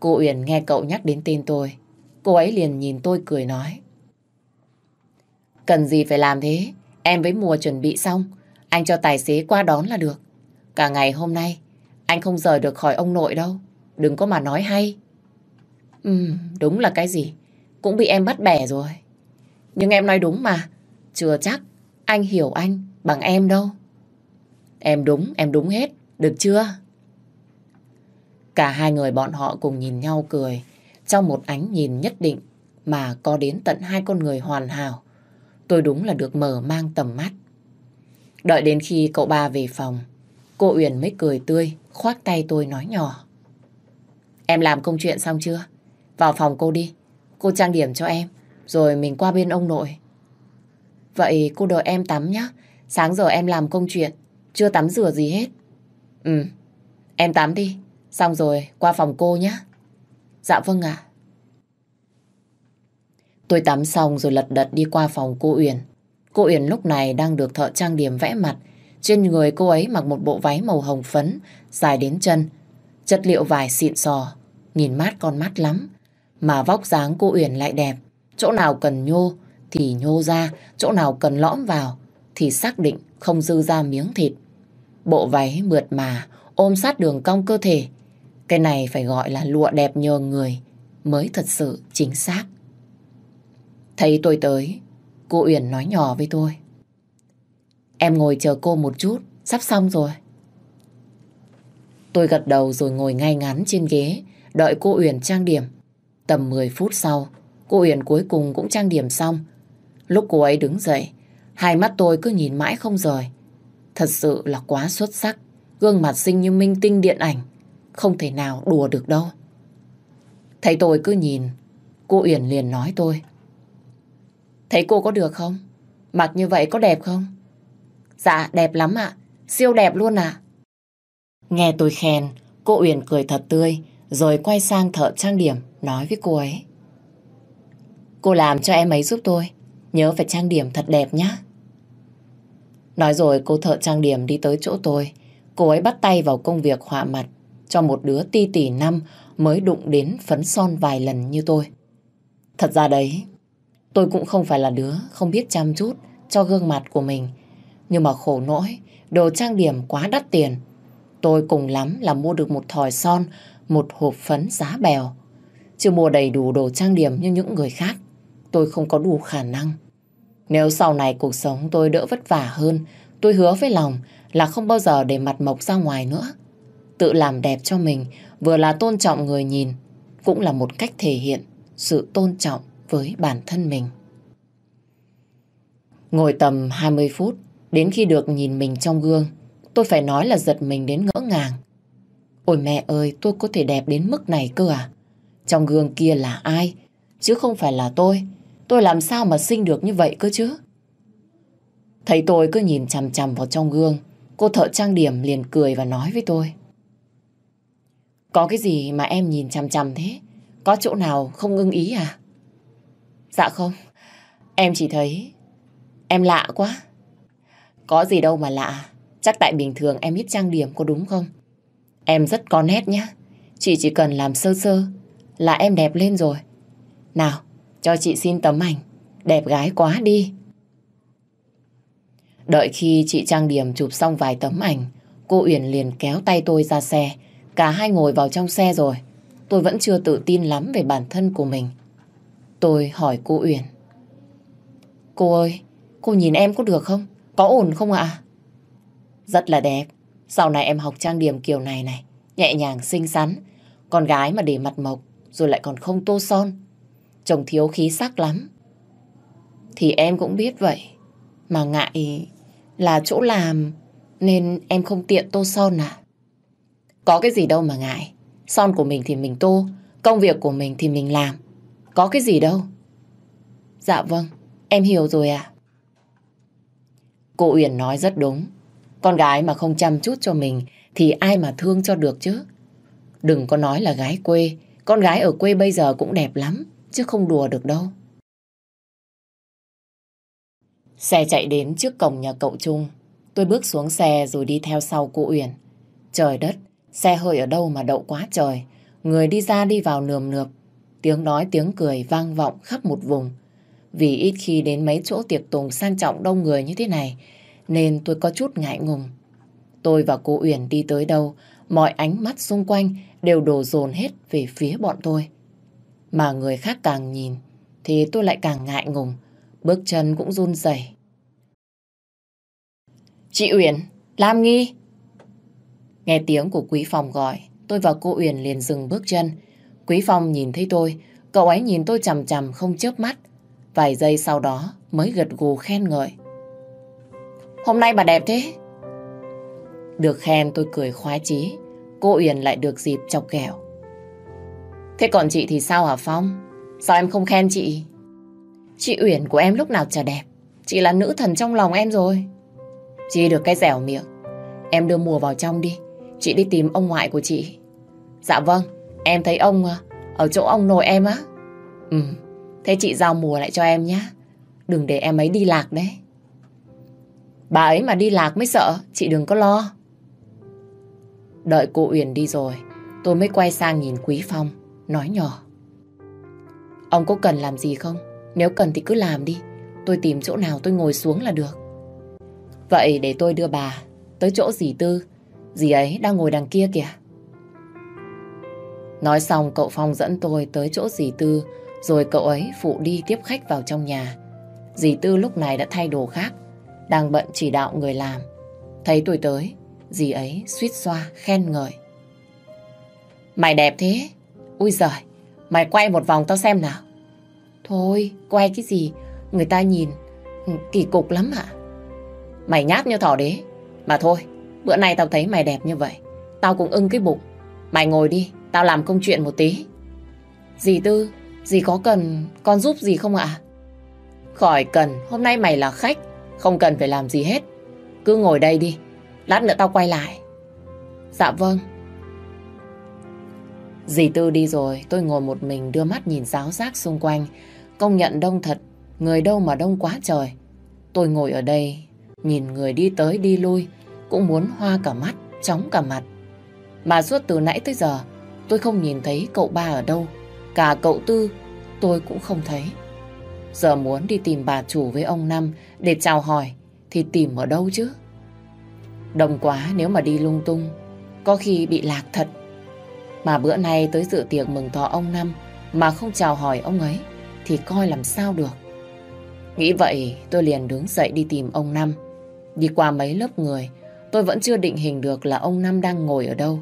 Cô Uyển nghe cậu nhắc đến tên tôi. Cô ấy liền nhìn tôi cười nói. Cần gì phải làm thế? Em với mùa chuẩn bị xong, anh cho tài xế qua đón là được. Cả ngày hôm nay, anh không rời được khỏi ông nội đâu. Đừng có mà nói hay. Ừ, đúng là cái gì? Cũng bị em bắt bẻ rồi. Nhưng em nói đúng mà. Chưa chắc anh hiểu anh bằng em đâu. Em đúng, em đúng hết. Được chưa? Cả hai người bọn họ cùng nhìn nhau cười. Trong một ánh nhìn nhất định mà có đến tận hai con người hoàn hảo. Tôi đúng là được mở mang tầm mắt. Đợi đến khi cậu ba về phòng, cô Uyển mới cười tươi, khoác tay tôi nói nhỏ. Em làm công chuyện xong chưa? Vào phòng cô đi, cô trang điểm cho em, rồi mình qua bên ông nội. Vậy cô đợi em tắm nhé, sáng giờ em làm công chuyện, chưa tắm rửa gì hết. Ừ, em tắm đi, xong rồi qua phòng cô nhé. Dạ vâng ạ. Tôi tắm xong rồi lật đật đi qua phòng cô Uyển. Cô Uyển lúc này đang được thợ trang điểm vẽ mặt. Trên người cô ấy mặc một bộ váy màu hồng phấn, dài đến chân. Chất liệu vải xịn sò, nhìn mát con mắt lắm. Mà vóc dáng cô Uyển lại đẹp. Chỗ nào cần nhô thì nhô ra, chỗ nào cần lõm vào thì xác định không dư ra miếng thịt. Bộ váy mượt mà, ôm sát đường cong cơ thể. Cái này phải gọi là lụa đẹp nhờ người mới thật sự chính xác. Thấy tôi tới, cô Uyển nói nhỏ với tôi. Em ngồi chờ cô một chút, sắp xong rồi. Tôi gật đầu rồi ngồi ngay ngắn trên ghế, đợi cô Uyển trang điểm. Tầm 10 phút sau, cô Uyển cuối cùng cũng trang điểm xong. Lúc cô ấy đứng dậy, hai mắt tôi cứ nhìn mãi không rời. Thật sự là quá xuất sắc, gương mặt xinh như minh tinh điện ảnh. Không thể nào đùa được đâu. Thấy tôi cứ nhìn, cô Uyển liền nói tôi. Thấy cô có được không? Mặc như vậy có đẹp không? Dạ, đẹp lắm ạ. Siêu đẹp luôn ạ. Nghe tôi khen, Cô Uyển cười thật tươi, rồi quay sang thợ trang điểm, nói với cô ấy. Cô làm cho em ấy giúp tôi, nhớ phải trang điểm thật đẹp nhé. Nói rồi cô thợ trang điểm đi tới chỗ tôi, cô ấy bắt tay vào công việc họa mặt cho một đứa ti tỉ năm mới đụng đến phấn son vài lần như tôi. Thật ra đấy, tôi cũng không phải là đứa không biết chăm chút cho gương mặt của mình. Nhưng mà khổ nỗi, đồ trang điểm quá đắt tiền. Tôi cùng lắm là mua được một thỏi son, một hộp phấn giá bèo. Chưa mua đầy đủ đồ trang điểm như những người khác. Tôi không có đủ khả năng. Nếu sau này cuộc sống tôi đỡ vất vả hơn, tôi hứa với lòng là không bao giờ để mặt mộc ra ngoài nữa. Tự làm đẹp cho mình vừa là tôn trọng người nhìn, cũng là một cách thể hiện sự tôn trọng với bản thân mình. Ngồi tầm 20 phút, đến khi được nhìn mình trong gương, tôi phải nói là giật mình đến ngỡ ngàng. Ôi mẹ ơi, tôi có thể đẹp đến mức này cơ à? Trong gương kia là ai? Chứ không phải là tôi. Tôi làm sao mà xinh được như vậy cơ chứ? Thấy tôi cứ nhìn chằm chằm vào trong gương, cô thợ trang điểm liền cười và nói với tôi. Có cái gì mà em nhìn chằm chằm thế? Có chỗ nào không ưng ý à? Dạ không, em chỉ thấy em lạ quá. Có gì đâu mà lạ, chắc tại bình thường em ít trang điểm có đúng không? Em rất có nét nhá, chị chỉ cần làm sơ sơ là em đẹp lên rồi. Nào, cho chị xin tấm ảnh, đẹp gái quá đi. Đợi khi chị trang điểm chụp xong vài tấm ảnh, cô Uyển liền kéo tay tôi ra xe. Cả hai ngồi vào trong xe rồi. Tôi vẫn chưa tự tin lắm về bản thân của mình. Tôi hỏi cô Uyển. Cô ơi, cô nhìn em có được không? Có ổn không ạ? Rất là đẹp. Sau này em học trang điểm kiểu này này. Nhẹ nhàng, xinh xắn. Con gái mà để mặt mộc, rồi lại còn không tô son. Trông thiếu khí sắc lắm. Thì em cũng biết vậy. Mà ngại là chỗ làm nên em không tiện tô son à? Có cái gì đâu mà ngại. Son của mình thì mình tô, công việc của mình thì mình làm. Có cái gì đâu. Dạ vâng, em hiểu rồi ạ. Cô Uyển nói rất đúng. Con gái mà không chăm chút cho mình thì ai mà thương cho được chứ. Đừng có nói là gái quê, con gái ở quê bây giờ cũng đẹp lắm, chứ không đùa được đâu. Xe chạy đến trước cổng nhà cậu Trung. Tôi bước xuống xe rồi đi theo sau cô Uyển. Trời đất, xe hơi ở đâu mà đậu quá trời. Người đi ra đi vào nườm nượp. Tiếng nói tiếng cười vang vọng khắp một vùng. Vì ít khi đến mấy chỗ tiệc tùng sang trọng đông người như thế này, nên tôi có chút ngại ngùng. Tôi và cô Uyển đi tới đâu, mọi ánh mắt xung quanh đều đổ dồn hết về phía bọn tôi. Mà người khác càng nhìn, thì tôi lại càng ngại ngùng, bước chân cũng run rẩy. Chị Uyển, Lam Nghi. Nghe tiếng của Quý Phong gọi, tôi và cô Uyển liền dừng bước chân. Quý Phong nhìn thấy tôi, cậu ấy nhìn tôi chằm chằm không chớp mắt. Vài giây sau đó mới gật gù khen ngợi. Hôm nay bà đẹp thế. Được khen tôi cười khoái chí, cô Uyển lại được dịp chọc ghẹo. Thế còn chị thì sao hả Phong? Sao em không khen chị? Chị Uyển của em lúc nào chả đẹp. Chị là nữ thần trong lòng em rồi. Chị được cái dẻo miệng. Em đưa mùa vào trong đi. Chị đi tìm ông ngoại của chị. Dạ vâng, em thấy ông ờ, ở chỗ ông nội em á. Ừ, thế chị giao mùa lại cho em nhé. Đừng để em ấy đi lạc đấy. Bà ấy mà đi lạc mới sợ, chị đừng có lo. Đợi cô Uyển đi rồi, tôi mới quay sang nhìn Quý Phong, nói nhỏ. Ông có cần làm gì không? Nếu cần thì cứ làm đi. Tôi tìm chỗ nào tôi ngồi xuống là được. Vậy để tôi đưa bà tới chỗ dì Tư. Dì ấy đang ngồi đằng kia kìa. Nói xong cậu Phong dẫn tôi tới chỗ dì Tư rồi cậu ấy phụ đi tiếp khách vào trong nhà. Dì Tư lúc này đã thay đồ khác đang bận chỉ đạo người làm. Thấy tôi tới dì ấy suýt xoa khen ngợi. Mày đẹp thế. Ui giời, mày quay một vòng tao xem nào. Thôi, quay cái gì? Người ta nhìn ừ, kỳ cục lắm ạ. Mày nhát như thỏ đế. Mà thôi, bữa nay tao thấy mày đẹp như vậy. Tao cũng ưng cái bụng. Mày ngồi đi, tao làm công chuyện một tí. Dì Tư, dì có cần con giúp gì không ạ? Khỏi cần, hôm nay mày là khách. Không cần phải làm gì hết. Cứ ngồi đây đi. Lát nữa tao quay lại. Dạ vâng. Dì Tư đi rồi, tôi ngồi một mình đưa mắt nhìn giáo giác xung quanh. Công nhận đông thật, người đâu mà đông quá trời. Tôi ngồi ở đây, nhìn người đi tới đi lui, cũng muốn hoa cả mắt, chóng cả mặt. Mà suốt từ nãy tới giờ, tôi không nhìn thấy cậu ba ở đâu. Cả cậu Tư, tôi cũng không thấy. Giờ muốn đi tìm bà chủ với ông Năm để chào hỏi, thì tìm ở đâu chứ? Đông quá nếu mà đi lung tung, có khi bị lạc thật. Mà bữa nay tới dự tiệc mừng thọ ông Năm mà không chào hỏi ông ấy thì coi làm sao được. Nghĩ vậy tôi liền đứng dậy đi tìm ông Năm. Đi qua mấy lớp người tôi vẫn chưa định hình được là ông Năm đang ngồi ở đâu.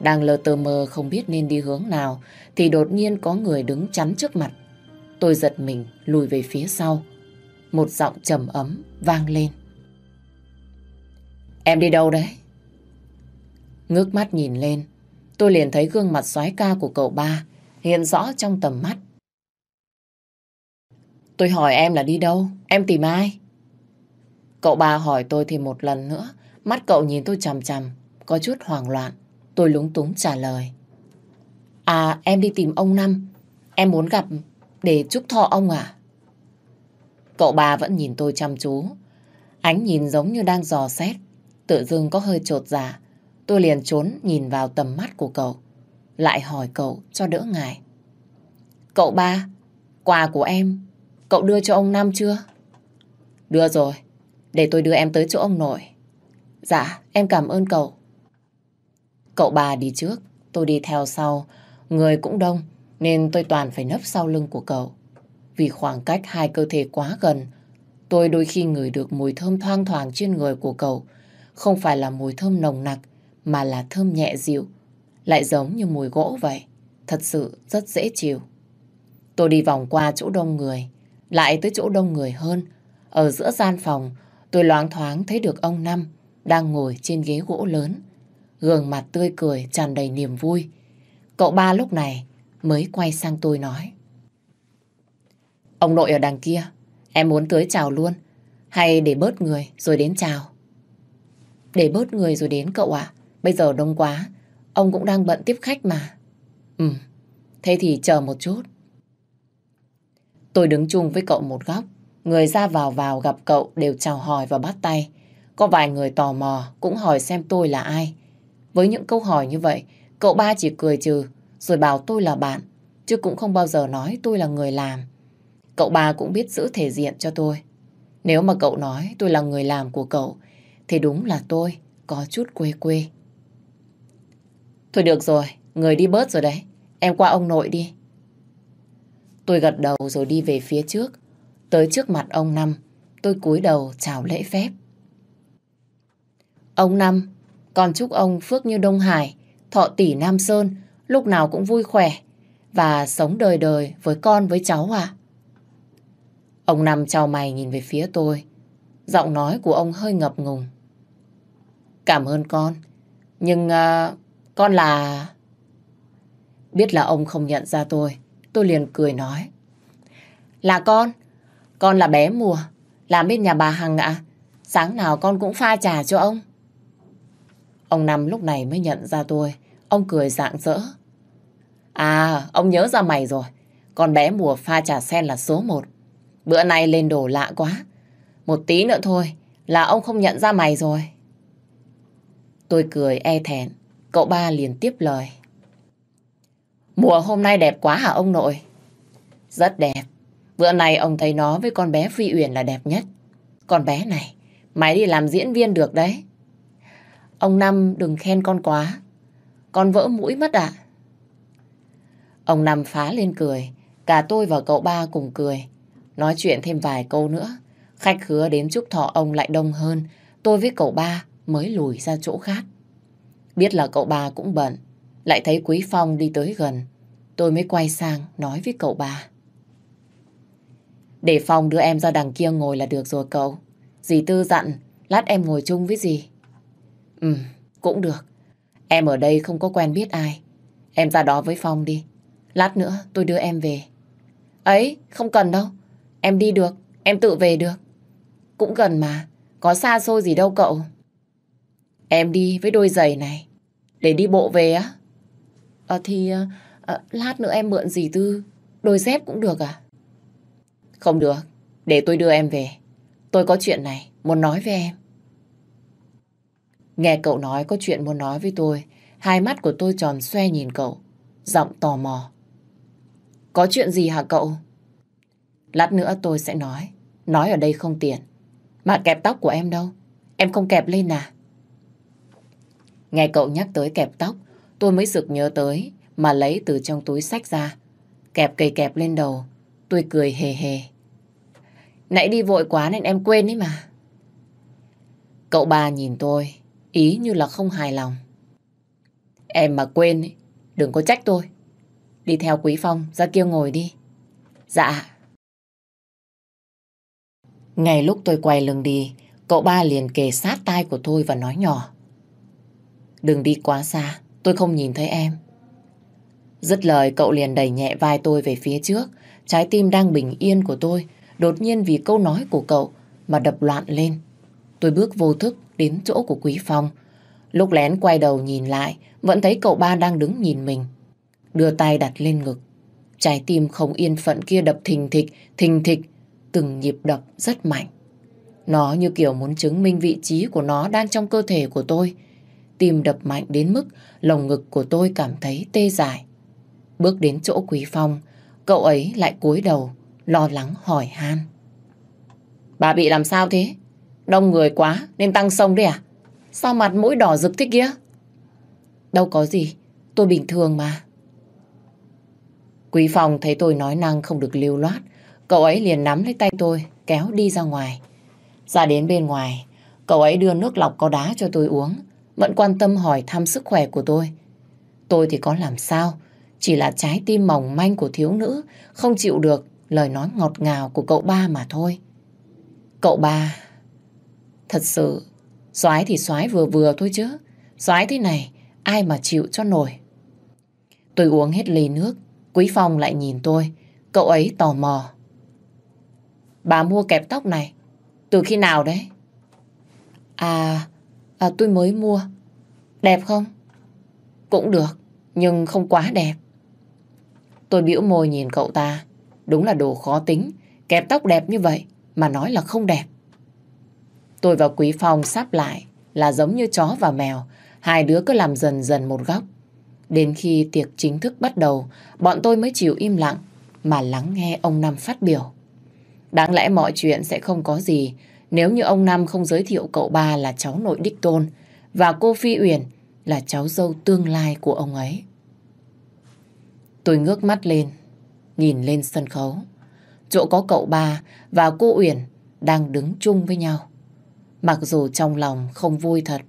Đang lờ tờ mờ không biết nên đi hướng nào thì đột nhiên có người đứng chắn trước mặt. Tôi giật mình lùi về phía sau. Một giọng trầm ấm vang lên. Em đi đâu đấy? Ngước mắt nhìn lên, tôi liền thấy gương mặt xoái ca của cậu ba hiện rõ trong tầm mắt. Tôi hỏi em là đi đâu? Em tìm ai? Cậu ba hỏi tôi thì một lần nữa, mắt cậu nhìn tôi chằm chằm, có chút hoảng loạn. Tôi lúng túng trả lời. À, em đi tìm ông Năm. Em muốn gặp để chúc thọ ông à? Cậu ba vẫn nhìn tôi chăm chú. Ánh nhìn giống như đang dò xét. Tự dưng có hơi trột dạ. Tôi liền trốn nhìn vào tầm mắt của cậu. Lại hỏi cậu cho đỡ ngại. Cậu ba, quà của em, cậu đưa cho ông Năm chưa? Đưa rồi, để tôi đưa em tới chỗ ông nội. Dạ, em cảm ơn cậu. Cậu ba đi trước, tôi đi theo sau. Người cũng đông, nên tôi toàn phải nấp sau lưng của cậu. Vì khoảng cách hai cơ thể quá gần, tôi đôi khi ngửi được mùi thơm thoang thoảng trên người của cậu. Không phải là mùi thơm nồng nặc, mà là thơm nhẹ dịu. Lại giống như mùi gỗ vậy. Thật sự rất dễ chịu. Tôi đi vòng qua chỗ đông người, lại tới chỗ đông người hơn. Ở giữa gian phòng, tôi loáng thoáng thấy được ông Năm đang ngồi trên ghế gỗ lớn. Gương mặt tươi cười tràn đầy niềm vui. Cậu ba lúc này mới quay sang tôi nói. Ông nội ở đằng kia, em muốn tới chào luôn. Hay để bớt người rồi đến chào? Để bớt người rồi đến cậu ạ. Bây giờ đông quá, ông cũng đang bận tiếp khách mà. Ừ, thế thì chờ một chút. Tôi đứng chung với cậu một góc. Người ra vào vào gặp cậu đều chào hỏi và bắt tay. Có vài người tò mò cũng hỏi xem tôi là ai. Với những câu hỏi như vậy, cậu ba chỉ cười trừ rồi bảo tôi là bạn, chứ cũng không bao giờ nói tôi là người làm. Cậu ba cũng biết giữ thể diện cho tôi. Nếu mà cậu nói tôi là người làm của cậu, thì đúng là tôi có chút quê quê. Thôi được rồi, người đi bớt rồi đấy. Em qua ông nội đi. Tôi gật đầu rồi đi về phía trước. Tới trước mặt ông Năm, tôi cúi đầu chào lễ phép. Ông Năm, con chúc ông phước như Đông Hải, thọ tỷ Nam Sơn, lúc nào cũng vui khỏe và sống đời đời với con với cháu à. Ông Năm chào mày nhìn về phía tôi. Giọng nói của ông hơi ngập ngùng. Cảm ơn con. Nhưng uh, con là... Biết là ông không nhận ra tôi. Tôi liền cười nói. Là con. Con là bé mùa. Làm bên nhà bà Hằng ạ. Sáng nào con cũng pha trà cho ông. Ông Năm lúc này mới nhận ra tôi. Ông cười rạng rỡ. À, ông nhớ ra mày rồi. Con bé mùa pha trà sen là số một. Bữa nay lên đồ lạ quá. Một tí nữa thôi là ông không nhận ra mày rồi. Tôi cười e thẹn. Cậu ba liền tiếp lời. Mùa hôm nay đẹp quá hả ông nội? Rất đẹp. Bữa nay ông thấy nó với con bé Phi Uyển là đẹp nhất. Con bé này, mày đi làm diễn viên được đấy. Ông Năm đừng khen con quá. Con vỡ mũi mất ạ. Ông Năm phá lên cười. Cả tôi và cậu ba cùng cười. Nói chuyện thêm vài câu nữa. Khách khứa đến chúc thọ ông lại đông hơn. Tôi với cậu ba mới lùi ra chỗ khác. Biết là cậu ba cũng bận. Lại thấy Quý Phong đi tới gần. Tôi mới quay sang nói với cậu ba. Để Phong đưa em ra đằng kia ngồi là được rồi cậu. Dì Tư dặn, lát em ngồi chung với dì. Ừ, cũng được. Em ở đây không có quen biết ai. Em ra đó với Phong đi. Lát nữa tôi đưa em về. Ấy, không cần đâu. Em đi được, em tự về được. Cũng gần mà, có xa xôi gì đâu cậu. Em đi với đôi giày này, để đi bộ về á. Ờ thì à, lát nữa em mượn gì Tư đôi dép cũng được à? Không được, để tôi đưa em về. Tôi có chuyện này muốn nói với em. Nghe cậu nói có chuyện muốn nói với tôi, hai mắt của tôi tròn xoe nhìn cậu, giọng tò mò. Có chuyện gì hả cậu? Lát nữa tôi sẽ nói, nói ở đây không tiện. Mà kẹp tóc của em đâu? Em không kẹp lên à? Nghe cậu nhắc tới kẹp tóc, tôi mới sực nhớ tới mà lấy từ trong túi sách ra. Kẹp cây kẹp lên đầu, tôi cười hề hề. Nãy đi vội quá nên em quên đấy mà. Cậu bà nhìn tôi, ý như là không hài lòng. Em mà quên, ấy, đừng có trách tôi. Đi theo Quý Phong, ra kia ngồi đi. Dạ. Ngay lúc tôi quay lưng đi, cậu ba liền kề sát tai của tôi và nói nhỏ. Đừng đi quá xa, tôi không nhìn thấy em. Dứt lời cậu liền đẩy nhẹ vai tôi về phía trước, trái tim đang bình yên của tôi, đột nhiên vì câu nói của cậu mà đập loạn lên. Tôi bước vô thức đến chỗ của Quý Phong. Lúc lén quay đầu nhìn lại, vẫn thấy cậu ba đang đứng nhìn mình. Đưa tay đặt lên ngực. Trái tim không yên phận kia đập thình thịch, thình thịch, từng nhịp đập rất mạnh. Nó như kiểu muốn chứng minh vị trí của nó đang trong cơ thể của tôi. Tim đập mạnh đến mức lồng ngực của tôi cảm thấy tê dại. Bước đến chỗ Quý Phong, cậu ấy lại cúi đầu, lo lắng hỏi han. Bà bị làm sao thế? Đông người quá nên tăng sông đấy à? Sao mặt mũi đỏ rực thế kia? Đâu có gì, tôi bình thường mà. Quý Phong thấy tôi nói năng không được lưu loát, cậu ấy liền nắm lấy tay tôi, kéo đi ra ngoài. Ra đến bên ngoài, cậu ấy đưa nước lọc có đá cho tôi uống, vẫn quan tâm hỏi thăm sức khỏe của tôi. Tôi thì có làm sao, chỉ là trái tim mỏng manh của thiếu nữ, không chịu được lời nói ngọt ngào của cậu ba mà thôi. Cậu ba, thật sự, xoái thì xoái vừa vừa thôi chứ. xoái thế này, ai mà chịu cho nổi. Tôi uống hết ly nước, Quý Phong lại nhìn tôi, cậu ấy tò mò. Bà mua kẹp tóc này, từ khi nào đấy? À, à tôi mới mua. Đẹp không? Cũng được, nhưng không quá đẹp. Tôi bĩu môi nhìn cậu ta. Đúng là đồ khó tính. Kẹp tóc đẹp như vậy mà nói là không đẹp. Tôi và Quý Phong sắp lại là giống như chó và mèo. Hai đứa cứ làm dần dần một góc. Đến khi tiệc chính thức bắt đầu, bọn tôi mới chịu im lặng mà lắng nghe ông Năm phát biểu. Đáng lẽ mọi chuyện sẽ không có gì nếu như ông Năm không giới thiệu cậu ba là cháu nội đích tôn và cô Phi Uyển là cháu dâu tương lai của ông ấy. Tôi ngước mắt lên, nhìn lên sân khấu. Chỗ có cậu ba và cô Uyển đang đứng chung với nhau. Mặc dù trong lòng không vui thật,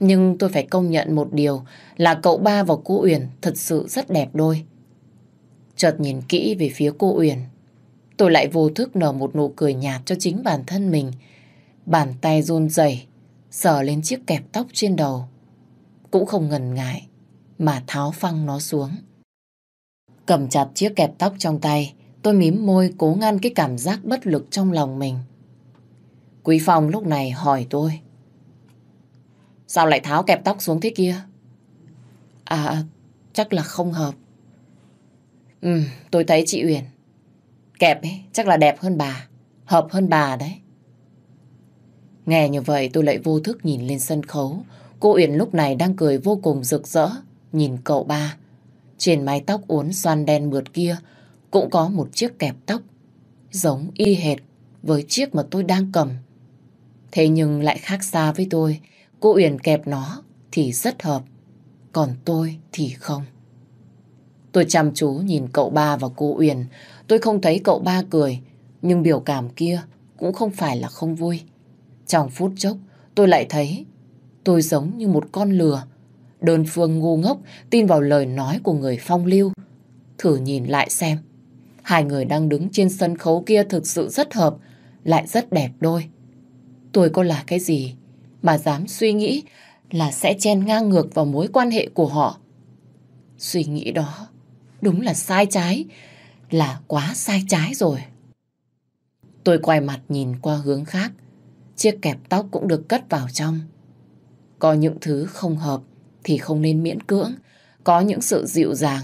nhưng tôi phải công nhận một điều là cậu ba và cô Uyển thật sự rất đẹp đôi. Chợt nhìn kỹ về phía cô Uyển, tôi lại vô thức nở một nụ cười nhạt cho chính bản thân mình. Bàn tay run rẩy sờ lên chiếc kẹp tóc trên đầu. Cũng không ngần ngại mà tháo phăng nó xuống. Cầm chặt chiếc kẹp tóc trong tay, tôi mím môi cố ngăn cái cảm giác bất lực trong lòng mình. Quý Phong lúc này hỏi tôi. Sao lại tháo kẹp tóc xuống thế kia? À, chắc là không hợp. Ừ, tôi thấy chị Uyển. Kẹp ấy, chắc là đẹp hơn bà. Hợp hơn bà đấy. Nghe như vậy tôi lại vô thức nhìn lên sân khấu. Cô Uyển lúc này đang cười vô cùng rực rỡ. Nhìn cậu ba. Trên mái tóc uốn xoăn đen mượt kia cũng có một chiếc kẹp tóc giống y hệt với chiếc mà tôi đang cầm. Thế nhưng lại khác xa với tôi. Cô Uyển kẹp nó thì rất hợp, còn tôi thì không. Tôi chăm chú nhìn cậu ba và cô Uyển. Tôi không thấy cậu ba cười, nhưng biểu cảm kia cũng không phải là không vui. Trong phút chốc, tôi lại thấy tôi giống như một con lừa Đơn phương ngu ngốc tin vào lời nói của người phong lưu. Thử nhìn lại xem. Hai người đang đứng trên sân khấu kia thực sự rất hợp, lại rất đẹp đôi. Tôi có là cái gì mà dám suy nghĩ là sẽ chen ngang ngược vào mối quan hệ của họ. Suy nghĩ đó đúng là sai trái, là quá sai trái rồi. Tôi quay mặt nhìn qua hướng khác, chiếc kẹp tóc cũng được cất vào trong. Có những thứ không hợp thì không nên miễn cưỡng. có những sự dịu dàng,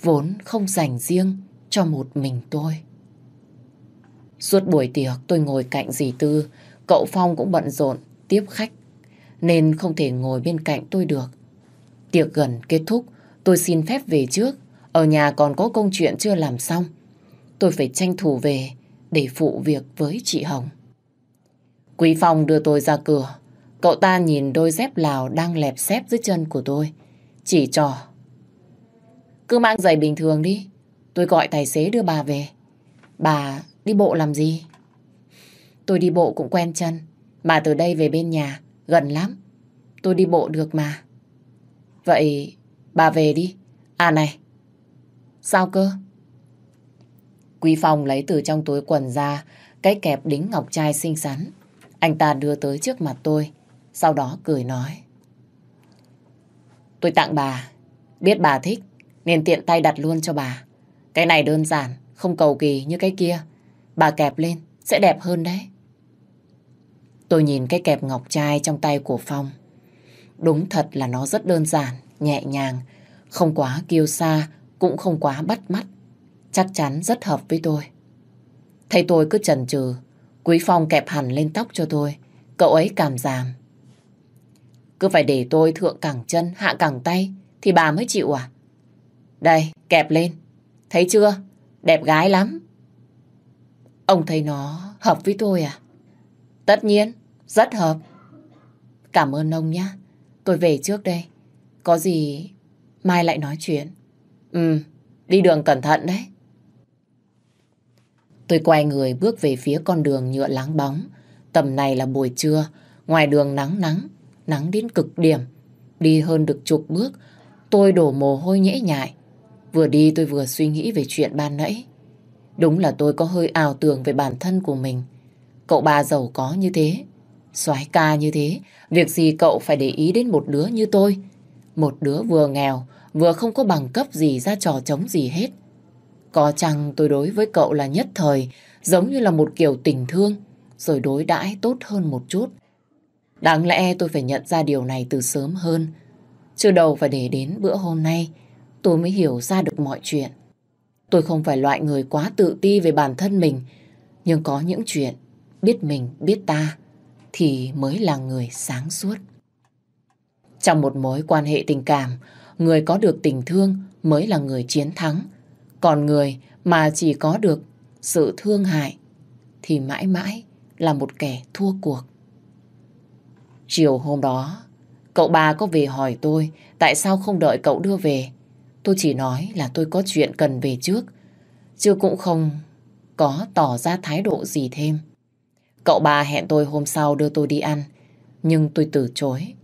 vốn không dành riêng cho một mình tôi. Suốt buổi tiệc tôi ngồi cạnh dì Tư, cậu Phong cũng bận rộn tiếp khách, nên không thể ngồi bên cạnh tôi được. Tiệc gần kết thúc, tôi xin phép về trước, ở nhà còn có công chuyện chưa làm xong. Tôi phải tranh thủ về để phụ việc với chị Hồng. Quý Phong đưa tôi ra cửa, cậu ta nhìn đôi dép Lào đang lẹp xếp dưới chân của tôi, chỉ trò. Cứ mang giày bình thường đi, tôi gọi tài xế đưa bà về. Bà đi bộ làm gì? Tôi đi bộ cũng quen chân, mà từ đây về bên nhà, gần lắm. Tôi đi bộ được mà. Vậy bà về đi. À này, sao cơ? Quý Phong lấy từ trong túi quần ra cái kẹp đính ngọc trai xinh xắn. Anh ta đưa tới trước mặt tôi, sau đó cười nói. Tôi tặng bà, biết bà thích, nên tiện tay đặt luôn cho bà. Cái này đơn giản, không cầu kỳ như cái kia. Bà kẹp lên, sẽ đẹp hơn đấy. Tôi nhìn cái kẹp ngọc trai trong tay của Phong. Đúng thật là nó rất đơn giản, nhẹ nhàng, không quá kiêu xa, cũng không quá bắt mắt. Chắc chắn rất hợp với tôi. Thấy tôi cứ chần chừ, Quý Phong kẹp hẳn lên tóc cho tôi. Cậu ấy cảm giảm. Cứ phải để tôi thượng cẳng chân, hạ cẳng tay, thì bà mới chịu à? Đây, kẹp lên. Thấy chưa? Đẹp gái lắm. Ông thấy nó hợp với tôi à? Tất nhiên, rất hợp. Cảm ơn ông nhé. Tôi về trước đây. Có gì mai lại nói chuyện. Ừ, đi đường cẩn thận đấy. Tôi quay người bước về phía con đường nhựa láng bóng. Tầm này là buổi trưa, ngoài đường nắng nắng, nắng đến cực điểm. Đi hơn được chục bước, tôi đổ mồ hôi nhễ nhại. Vừa đi tôi vừa suy nghĩ về chuyện ban nãy. Đúng là tôi có hơi ảo tưởng về bản thân của mình. Cậu ba giàu có như thế, soái ca như thế, việc gì cậu phải để ý đến một đứa như tôi. Một đứa vừa nghèo, vừa không có bằng cấp gì ra trò chống gì hết. Có chăng tôi đối với cậu là nhất thời, giống như là một kiểu tình thương, rồi đối đãi tốt hơn một chút. Đáng lẽ tôi phải nhận ra điều này từ sớm hơn. Chưa đầu phải để đến bữa hôm nay, tôi mới hiểu ra được mọi chuyện. Tôi không phải loại người quá tự ti về bản thân mình, nhưng có những chuyện biết mình, biết ta, thì mới là người sáng suốt. Trong một mối quan hệ tình cảm, người có được tình thương mới là người chiến thắng. Còn người mà chỉ có được sự thương hại thì mãi mãi là một kẻ thua cuộc. Chiều hôm đó, cậu ba có về hỏi tôi tại sao không đợi cậu đưa về. Tôi chỉ nói là tôi có chuyện cần về trước, chứ cũng không có tỏ ra thái độ gì thêm. Cậu ba hẹn tôi hôm sau đưa tôi đi ăn, nhưng tôi từ chối.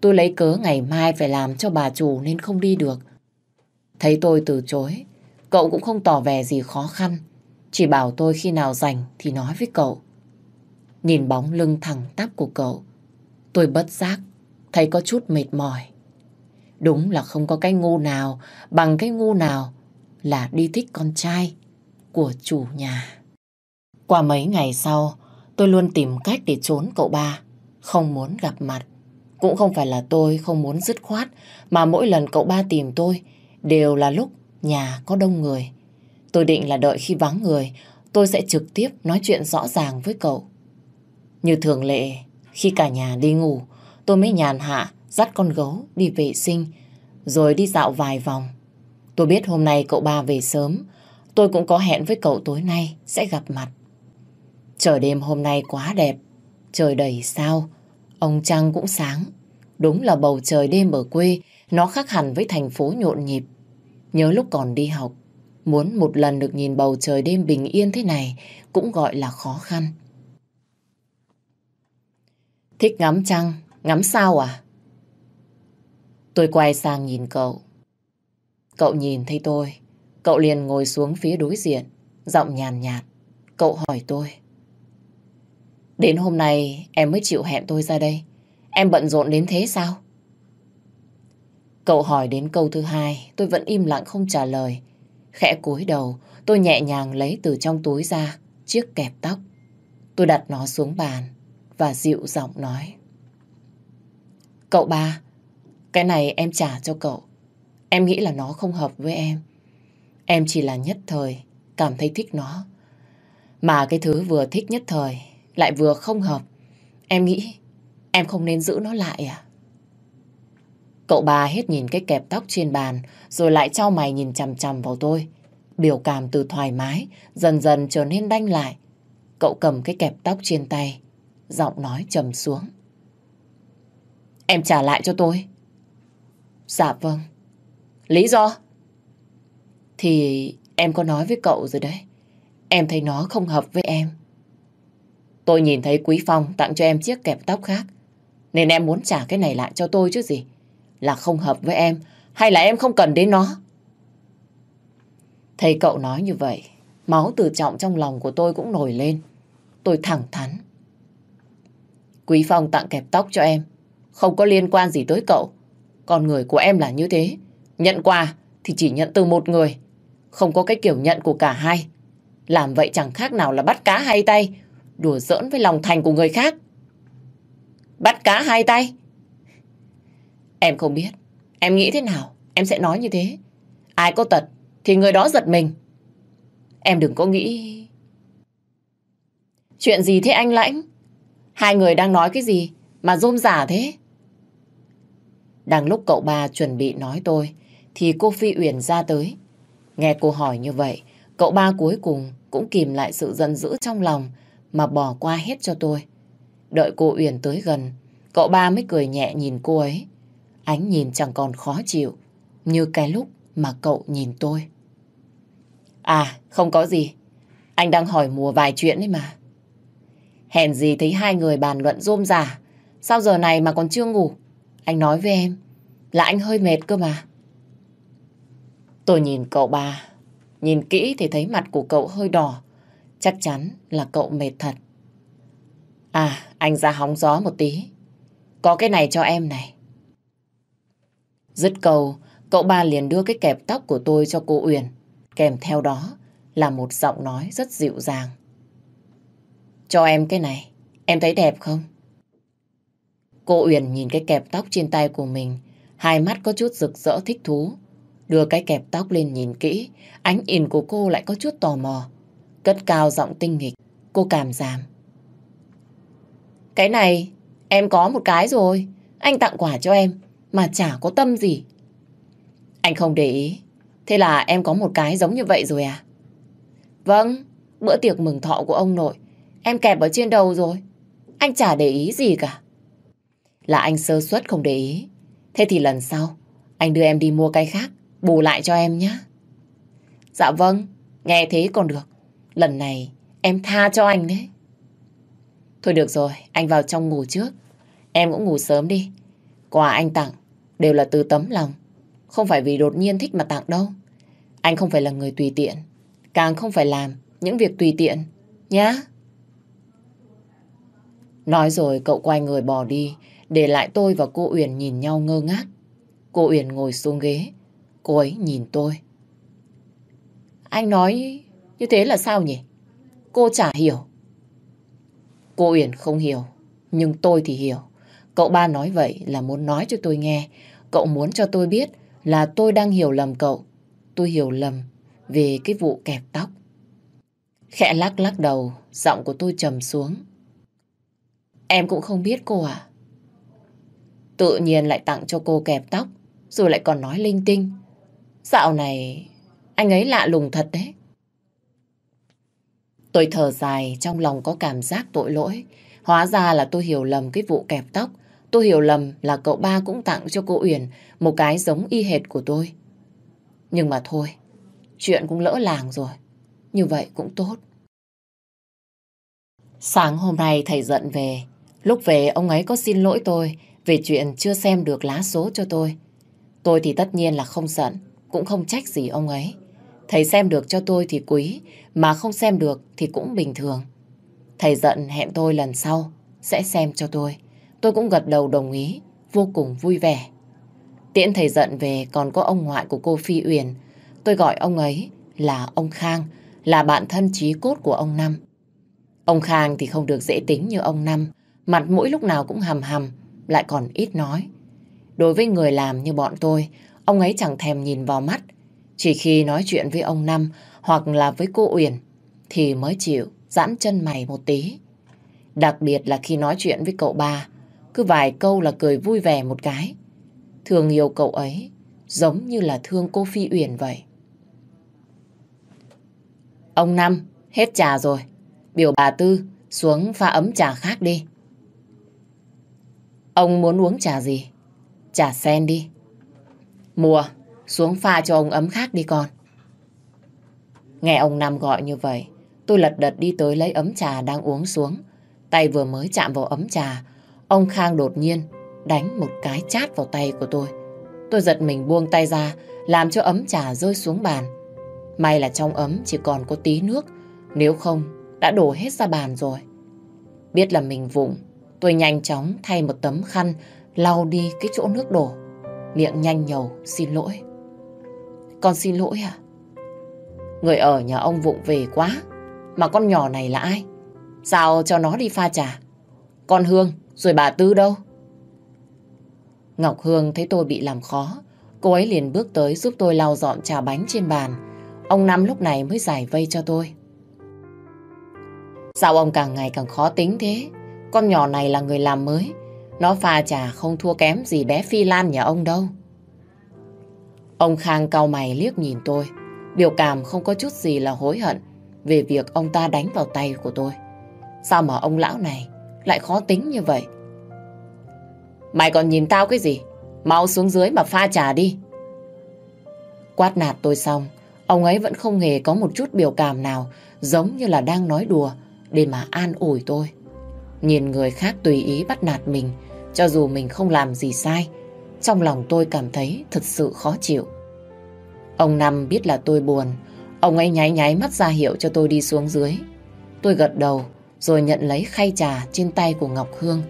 Tôi lấy cớ ngày mai phải làm cho bà chủ nên không đi được. Thấy tôi từ chối, cậu cũng không tỏ vẻ gì khó khăn. Chỉ bảo tôi khi nào rảnh thì nói với cậu. Nhìn bóng lưng thẳng tắp của cậu, tôi bất giác, thấy có chút mệt mỏi. Đúng là không có cái ngu nào bằng cái ngu nào là đi thích con trai của chủ nhà. Qua mấy ngày sau, tôi luôn tìm cách để trốn cậu ba, không muốn gặp mặt. Cũng không phải là tôi không muốn dứt khoát, mà mỗi lần cậu ba tìm tôi đều là lúc nhà có đông người. Tôi định là đợi khi vắng người, tôi sẽ trực tiếp nói chuyện rõ ràng với cậu. Như thường lệ, khi cả nhà đi ngủ, tôi mới nhàn hạ dắt con gấu đi vệ sinh, rồi đi dạo vài vòng. Tôi biết hôm nay cậu ba về sớm, tôi cũng có hẹn với cậu tối nay sẽ gặp mặt. Trời đêm hôm nay quá đẹp, trời đầy sao, ông trăng cũng sáng. Đúng là bầu trời đêm ở quê, nó khác hẳn với thành phố nhộn nhịp. Nhớ lúc còn đi học, muốn một lần được nhìn bầu trời đêm bình yên thế này cũng gọi là khó khăn. Thích ngắm trăng, ngắm sao à? Tôi quay sang nhìn cậu. Cậu nhìn thấy tôi, cậu liền ngồi xuống phía đối diện, giọng nhàn nhạt. Cậu hỏi tôi. Đến hôm nay em mới chịu hẹn tôi ra đây. Em bận rộn đến thế sao? Cậu hỏi đến câu thứ hai, tôi vẫn im lặng không trả lời. Khẽ cúi đầu, tôi nhẹ nhàng lấy từ trong túi ra chiếc kẹp tóc. Tôi đặt nó xuống bàn và dịu giọng nói. Cậu ba, cái này em trả cho cậu. em nghĩ là nó không hợp với em. Em chỉ là nhất thời, cảm thấy thích nó. Mà cái thứ vừa thích nhất thời, lại vừa không hợp. Em nghĩ em không nên giữ nó lại à? Cậu bà hết nhìn cái kẹp tóc trên bàn, rồi lại trao mày nhìn chằm chằm vào tôi. Biểu cảm từ thoải mái, dần dần trở nên đanh lại. Cậu cầm cái kẹp tóc trên tay, giọng nói trầm xuống. Em trả lại cho tôi. Dạ vâng. Lý do? Thì em có nói với cậu rồi đấy. Em thấy nó không hợp với em. Tôi nhìn thấy Quý Phong tặng cho em chiếc kẹp tóc khác. Nên em muốn trả cái này lại cho tôi chứ gì. Là không hợp với em hay là em không cần đến nó? Thấy cậu nói như vậy, máu từ trọng trong lòng của tôi cũng nổi lên. Tôi thẳng thắn. Quý Phong tặng kẹp tóc cho em, không có liên quan gì tới cậu. Con người của em là như thế. Nhận quà thì chỉ nhận từ một người. Không có cái kiểu nhận của cả hai. Làm vậy chẳng khác nào là bắt cá hai tay, đùa giỡn với lòng thành của người khác. Bắt cá hai tay? Em không biết. Em nghĩ thế nào, em sẽ nói như thế. Ai có tật thì người đó giật mình. Em đừng có nghĩ... Chuyện gì thế anh Lãnh? Hai người đang nói cái gì mà rôm giả thế? Đang lúc cậu ba chuẩn bị nói tôi, thì cô Phi Uyển ra tới. Nghe cô hỏi như vậy, cậu ba cuối cùng cũng kìm lại sự giận dữ trong lòng mà bỏ qua hết cho tôi. Đợi cô Uyển tới gần, cậu ba mới cười nhẹ nhìn cô ấy. Ánh nhìn chẳng còn khó chịu như cái lúc mà cậu nhìn tôi. À, không có gì. Anh đang hỏi mùa vài chuyện đấy mà. Hèn gì thấy hai người bàn luận rôm rả. Sao giờ này mà còn chưa ngủ? Anh nói với em là anh hơi mệt cơ mà. Tôi nhìn cậu ba. Nhìn kỹ thì thấy mặt của cậu hơi đỏ. Chắc chắn là cậu mệt thật. À, anh ra hóng gió một tí. Có cái này cho em này. Dứt cầu, cậu ba liền đưa cái kẹp tóc của tôi cho cô Uyển. Kèm theo đó là một giọng nói rất dịu dàng. Cho em cái này, em thấy đẹp không? Cô Uyển nhìn cái kẹp tóc trên tay của mình, hai mắt có chút rực rỡ thích thú. Đưa cái kẹp tóc lên nhìn kỹ, ánh nhìn của cô lại có chút tò mò. Cất cao giọng tinh nghịch, cô cảm giảm. Cái này, em có một cái rồi, anh tặng quà cho em, mà chả có tâm gì. Anh không để ý, thế là em có một cái giống như vậy rồi à? Vâng, bữa tiệc mừng thọ của ông nội, em kẹp ở trên đầu rồi. Anh chả để ý gì cả. Là anh sơ suất không để ý. Thế thì lần sau, anh đưa em đi mua cái khác, bù lại cho em nhé. Dạ vâng, nghe thế còn được. Lần này em tha cho anh đấy. Thôi được rồi, anh vào trong ngủ trước. Em cũng ngủ sớm đi. Quà anh tặng đều là từ tấm lòng. Không phải vì đột nhiên thích mà tặng đâu. Anh không phải là người tùy tiện. Càng không phải làm những việc tùy tiện. Nhá. Nói rồi cậu quay người bỏ đi. Để lại tôi và cô Uyển nhìn nhau ngơ ngác. Cô Uyển ngồi xuống ghế. Cô ấy nhìn tôi. Anh nói như thế là sao nhỉ? Cô chả hiểu. Cô Uyển không hiểu, nhưng tôi thì hiểu. Cậu ba nói vậy là muốn nói cho tôi nghe. Cậu muốn cho tôi biết là tôi đang hiểu lầm cậu. Tôi hiểu lầm về cái vụ kẹp tóc. Khẽ lắc lắc đầu, giọng của tôi trầm xuống. Em cũng không biết cô à? Tự nhiên lại tặng cho cô kẹp tóc, rồi lại còn nói linh tinh. Dạo này, anh ấy lạ lùng thật đấy. Tôi thở dài, trong lòng có cảm giác tội lỗi. Hóa ra là tôi hiểu lầm cái vụ kẹp tóc. Tôi hiểu lầm là cậu ba cũng tặng cho cô Uyển một cái giống y hệt của tôi. Nhưng mà thôi, chuyện cũng lỡ làng rồi. Như vậy cũng tốt. Sáng hôm nay thầy giận về. Lúc về ông ấy có xin lỗi tôi về chuyện chưa xem được lá số cho tôi. Tôi thì tất nhiên là không giận, cũng không trách gì ông ấy. Thầy xem được cho tôi thì quý, mà không xem được thì cũng bình thường. Thầy giận hẹn tôi lần sau sẽ xem cho tôi. Tôi cũng gật đầu đồng ý, vô cùng vui vẻ. Tiễn thầy giận về còn có ông ngoại của cô Phi Uyển. Tôi gọi ông ấy là ông Khang, là bạn thân chí cốt của ông Năm. Ông Khang thì không được dễ tính như ông Năm, mặt mũi lúc nào cũng hầm hầm, lại còn ít nói. Đối với người làm như bọn tôi, ông ấy chẳng thèm nhìn vào mắt. Chỉ khi nói chuyện với ông Năm hoặc là với cô Uyển thì mới chịu giãn chân mày một tí. Đặc biệt là khi nói chuyện với cậu ba, cứ vài câu là cười vui vẻ một cái. Thường yêu cậu ấy giống như là thương cô Phi Uyển vậy. Ông Năm, hết trà rồi. Biểu bà Tư xuống pha ấm trà khác đi. Ông muốn uống trà gì? Trà sen đi. Mùa, xuống pha cho ông ấm khác đi con. Nghe ông Nam gọi như vậy, tôi lật đật đi tới lấy ấm trà đang uống xuống. Tay vừa mới chạm vào ấm trà, ông Khang đột nhiên đánh một cái chát vào tay của tôi. Tôi giật mình buông tay ra, làm cho ấm trà rơi xuống bàn. May là trong ấm chỉ còn có tí nước, nếu không đã đổ hết ra bàn rồi. Biết là mình vụng, tôi nhanh chóng thay một tấm khăn lau đi cái chỗ nước đổ. Miệng nhanh nhầu xin lỗi. Con xin lỗi à? Người ở nhà ông vụng về quá. Mà con nhỏ này là ai? Sao cho nó đi pha trà? Con Hương, rồi bà Tư đâu? Ngọc Hương thấy tôi bị làm khó. Cô ấy liền bước tới giúp tôi lau dọn trà bánh trên bàn. Ông Năm lúc này mới giải vây cho tôi. Sao ông càng ngày càng khó tính thế? Con nhỏ này là người làm mới. Nó pha trà không thua kém gì bé Phi Lan nhà ông đâu. Ông Khang cau mày liếc nhìn tôi. Biểu cảm không có chút gì là hối hận về việc ông ta đánh vào tay của tôi. Sao mà ông lão này lại khó tính như vậy? Mày còn nhìn tao cái gì? Mau xuống dưới mà pha trà đi. Quát nạt tôi xong, ông ấy vẫn không hề có một chút biểu cảm nào giống như là đang nói đùa để mà an ủi tôi. Nhìn người khác tùy ý bắt nạt mình, cho dù mình không làm gì sai, trong lòng tôi cảm thấy thật sự khó chịu. Ông Năm biết là tôi buồn, ông ấy nháy nháy mắt ra hiệu cho tôi đi xuống dưới. Tôi gật đầu, rồi nhận lấy khay trà trên tay của Ngọc Hương.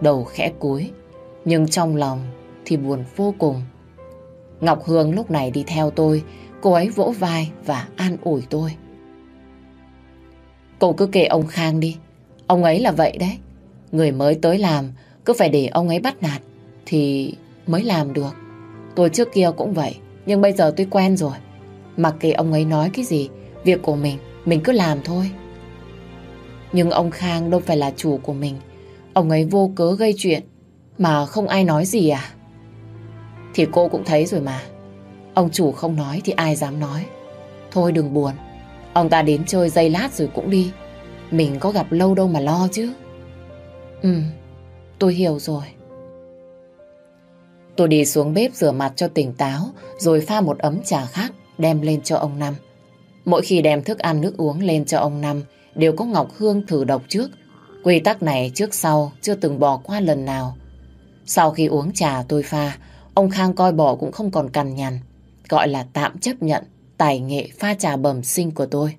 Đầu khẽ cúi, nhưng trong lòng thì buồn vô cùng. Ngọc Hương lúc này đi theo tôi, cô ấy vỗ vai và an ủi tôi. Cô cứ kể ông Khang đi, ông ấy là vậy đấy. Người mới tới làm, cứ phải để ông ấy bắt nạt, thì mới làm được. Tôi trước kia cũng vậy, nhưng bây giờ tôi quen rồi. Mặc kệ ông ấy nói cái gì, việc của mình, mình cứ làm thôi. Nhưng ông Khang đâu phải là chủ của mình. Ông ấy vô cớ gây chuyện, mà không ai nói gì à? Thì cô cũng thấy rồi mà. Ông chủ không nói thì ai dám nói. Thôi đừng buồn. Ông ta đến chơi dây lát rồi cũng đi. Mình có gặp lâu đâu mà lo chứ. Ừ, tôi hiểu rồi. Tôi đi xuống bếp rửa mặt cho tỉnh táo rồi pha một ấm trà khác đem lên cho ông Năm. Mỗi khi đem thức ăn nước uống lên cho ông Năm đều có Ngọc Hương thử độc trước. Quy tắc này trước sau chưa từng bỏ qua lần nào. Sau khi uống trà tôi pha, ông Khang coi bỏ cũng không còn cằn nhằn. Gọi là tạm chấp nhận tài nghệ pha trà bẩm sinh của tôi.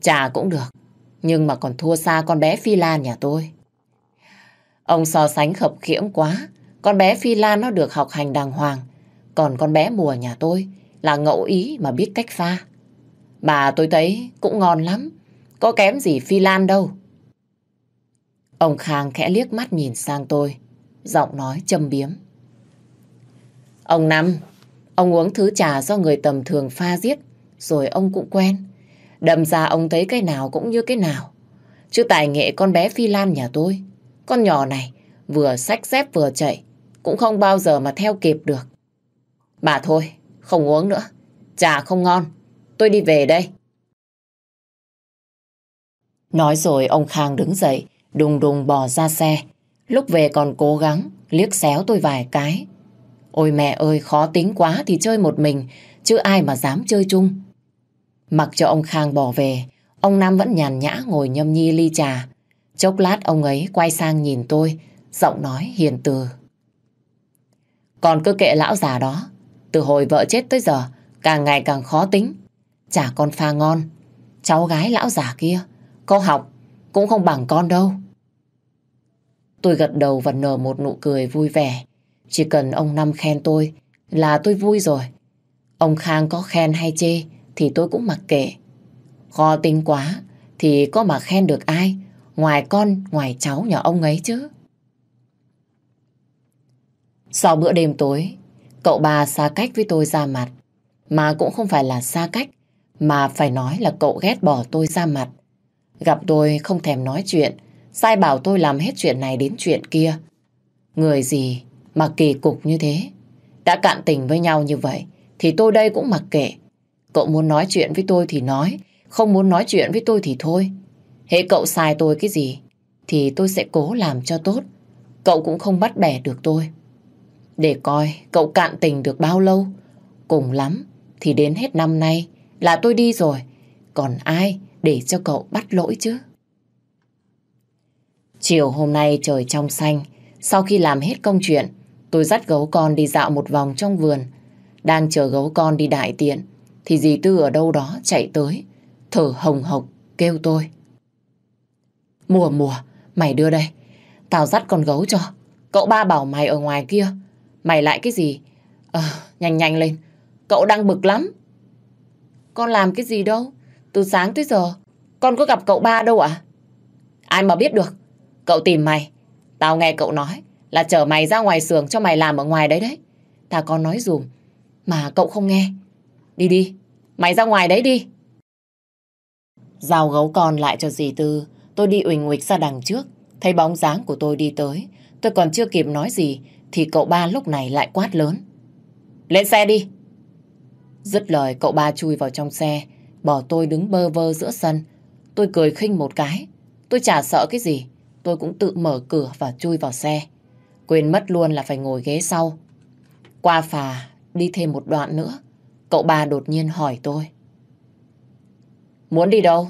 Trà cũng được, nhưng mà còn thua xa con bé Phi Lan nhà tôi. Ông so sánh khập khiễng quá, con bé Phi Lan nó được học hành đàng hoàng, còn con bé mùa nhà tôi là ngẫu ý mà biết cách pha. Bà tôi thấy cũng ngon lắm, có kém gì Phi Lan đâu. Ông Khang khẽ liếc mắt nhìn sang tôi, giọng nói châm biếm. Ông Năm, ông uống thứ trà do người tầm thường pha giết, rồi ông cũng quen. Đâm ra ông thấy cái nào cũng như cái nào. Chứ tài nghệ con bé Phi Lan nhà tôi, con nhỏ này vừa sách dép vừa chạy, cũng không bao giờ mà theo kịp được. Bà thôi, không uống nữa. Trà không ngon. Tôi đi về đây. Nói rồi ông Khang đứng dậy, đùng đùng bò ra xe. Lúc về còn cố gắng liếc xéo tôi vài cái. Ôi mẹ ơi, khó tính quá thì chơi một mình, chứ ai mà dám chơi chung. Mặc cho ông Khang bỏ về, ông Nam vẫn nhàn nhã ngồi nhâm nhi ly trà. Chốc lát ông ấy quay sang nhìn tôi, giọng nói hiền từ. Còn cứ kệ lão già đó, từ hồi vợ chết tới giờ, càng ngày càng khó tính. Chả con pha ngon, cháu gái lão già kia, có học cũng không bằng con đâu. Tôi gật đầu và nở một nụ cười vui vẻ. Chỉ cần ông Năm khen tôi là tôi vui rồi. Ông Khang có khen hay chê thì tôi cũng mặc kệ. Khó tính quá thì có mà khen được ai ngoài con, ngoài cháu nhà ông ấy chứ. Sau bữa đêm tối, Cậu ba xa cách với tôi ra mặt. Mà cũng không phải là xa cách, mà phải nói là cậu ghét bỏ tôi ra mặt. Gặp tôi không thèm nói chuyện, sai bảo tôi làm hết chuyện này đến chuyện kia. Người gì mà kỳ cục như thế. Đã cạn tình với nhau như vậy, thì tôi đây cũng mặc kệ. Cậu muốn nói chuyện với tôi thì nói, không muốn nói chuyện với tôi thì thôi. Hễ cậu sai tôi cái gì, thì tôi sẽ cố làm cho tốt. Cậu cũng không bắt bẻ được tôi. Để coi cậu cạn tình được bao lâu. Cùng lắm thì đến hết năm nay là tôi đi rồi. Còn ai để cho cậu bắt lỗi chứ? Chiều hôm nay trời trong xanh. Sau khi làm hết công chuyện, tôi dắt gấu con đi dạo một vòng trong vườn. Đang chờ gấu con đi đại tiện, thì dì Tư ở đâu đó chạy tới, thở hồng hộc, kêu tôi. Mùa mùa, mày đưa đây. Tao dắt con gấu cho. Cậu ba bảo mày ở ngoài kia. Mày lại cái gì? Ờ, nhanh nhanh lên. Cậu đang bực lắm. Con làm cái gì đâu? Từ sáng tới giờ, con có gặp cậu ba đâu ạ? Ai mà biết được. Cậu tìm mày. Tao nghe cậu nói là chở mày ra ngoài xưởng cho mày làm ở ngoài đấy đấy. Ta con nói dùm. Mà cậu không nghe. Đi đi. Mày ra ngoài đấy đi. Giao gấu con lại cho dì Tư. Tôi đi uỳnh uịch ra đằng trước. Thấy bóng dáng của tôi đi tới. Tôi còn chưa kịp nói gì thì cậu ba lúc này lại quát lớn. Lên xe đi. Dứt lời cậu ba chui vào trong xe, bỏ tôi đứng bơ vơ giữa sân. Tôi cười khinh một cái. Tôi chả sợ cái gì. Tôi cũng tự mở cửa và chui vào xe. Quên mất luôn là phải ngồi ghế sau. Qua phà, đi thêm một đoạn nữa. Cậu ba đột nhiên hỏi tôi. Muốn đi đâu?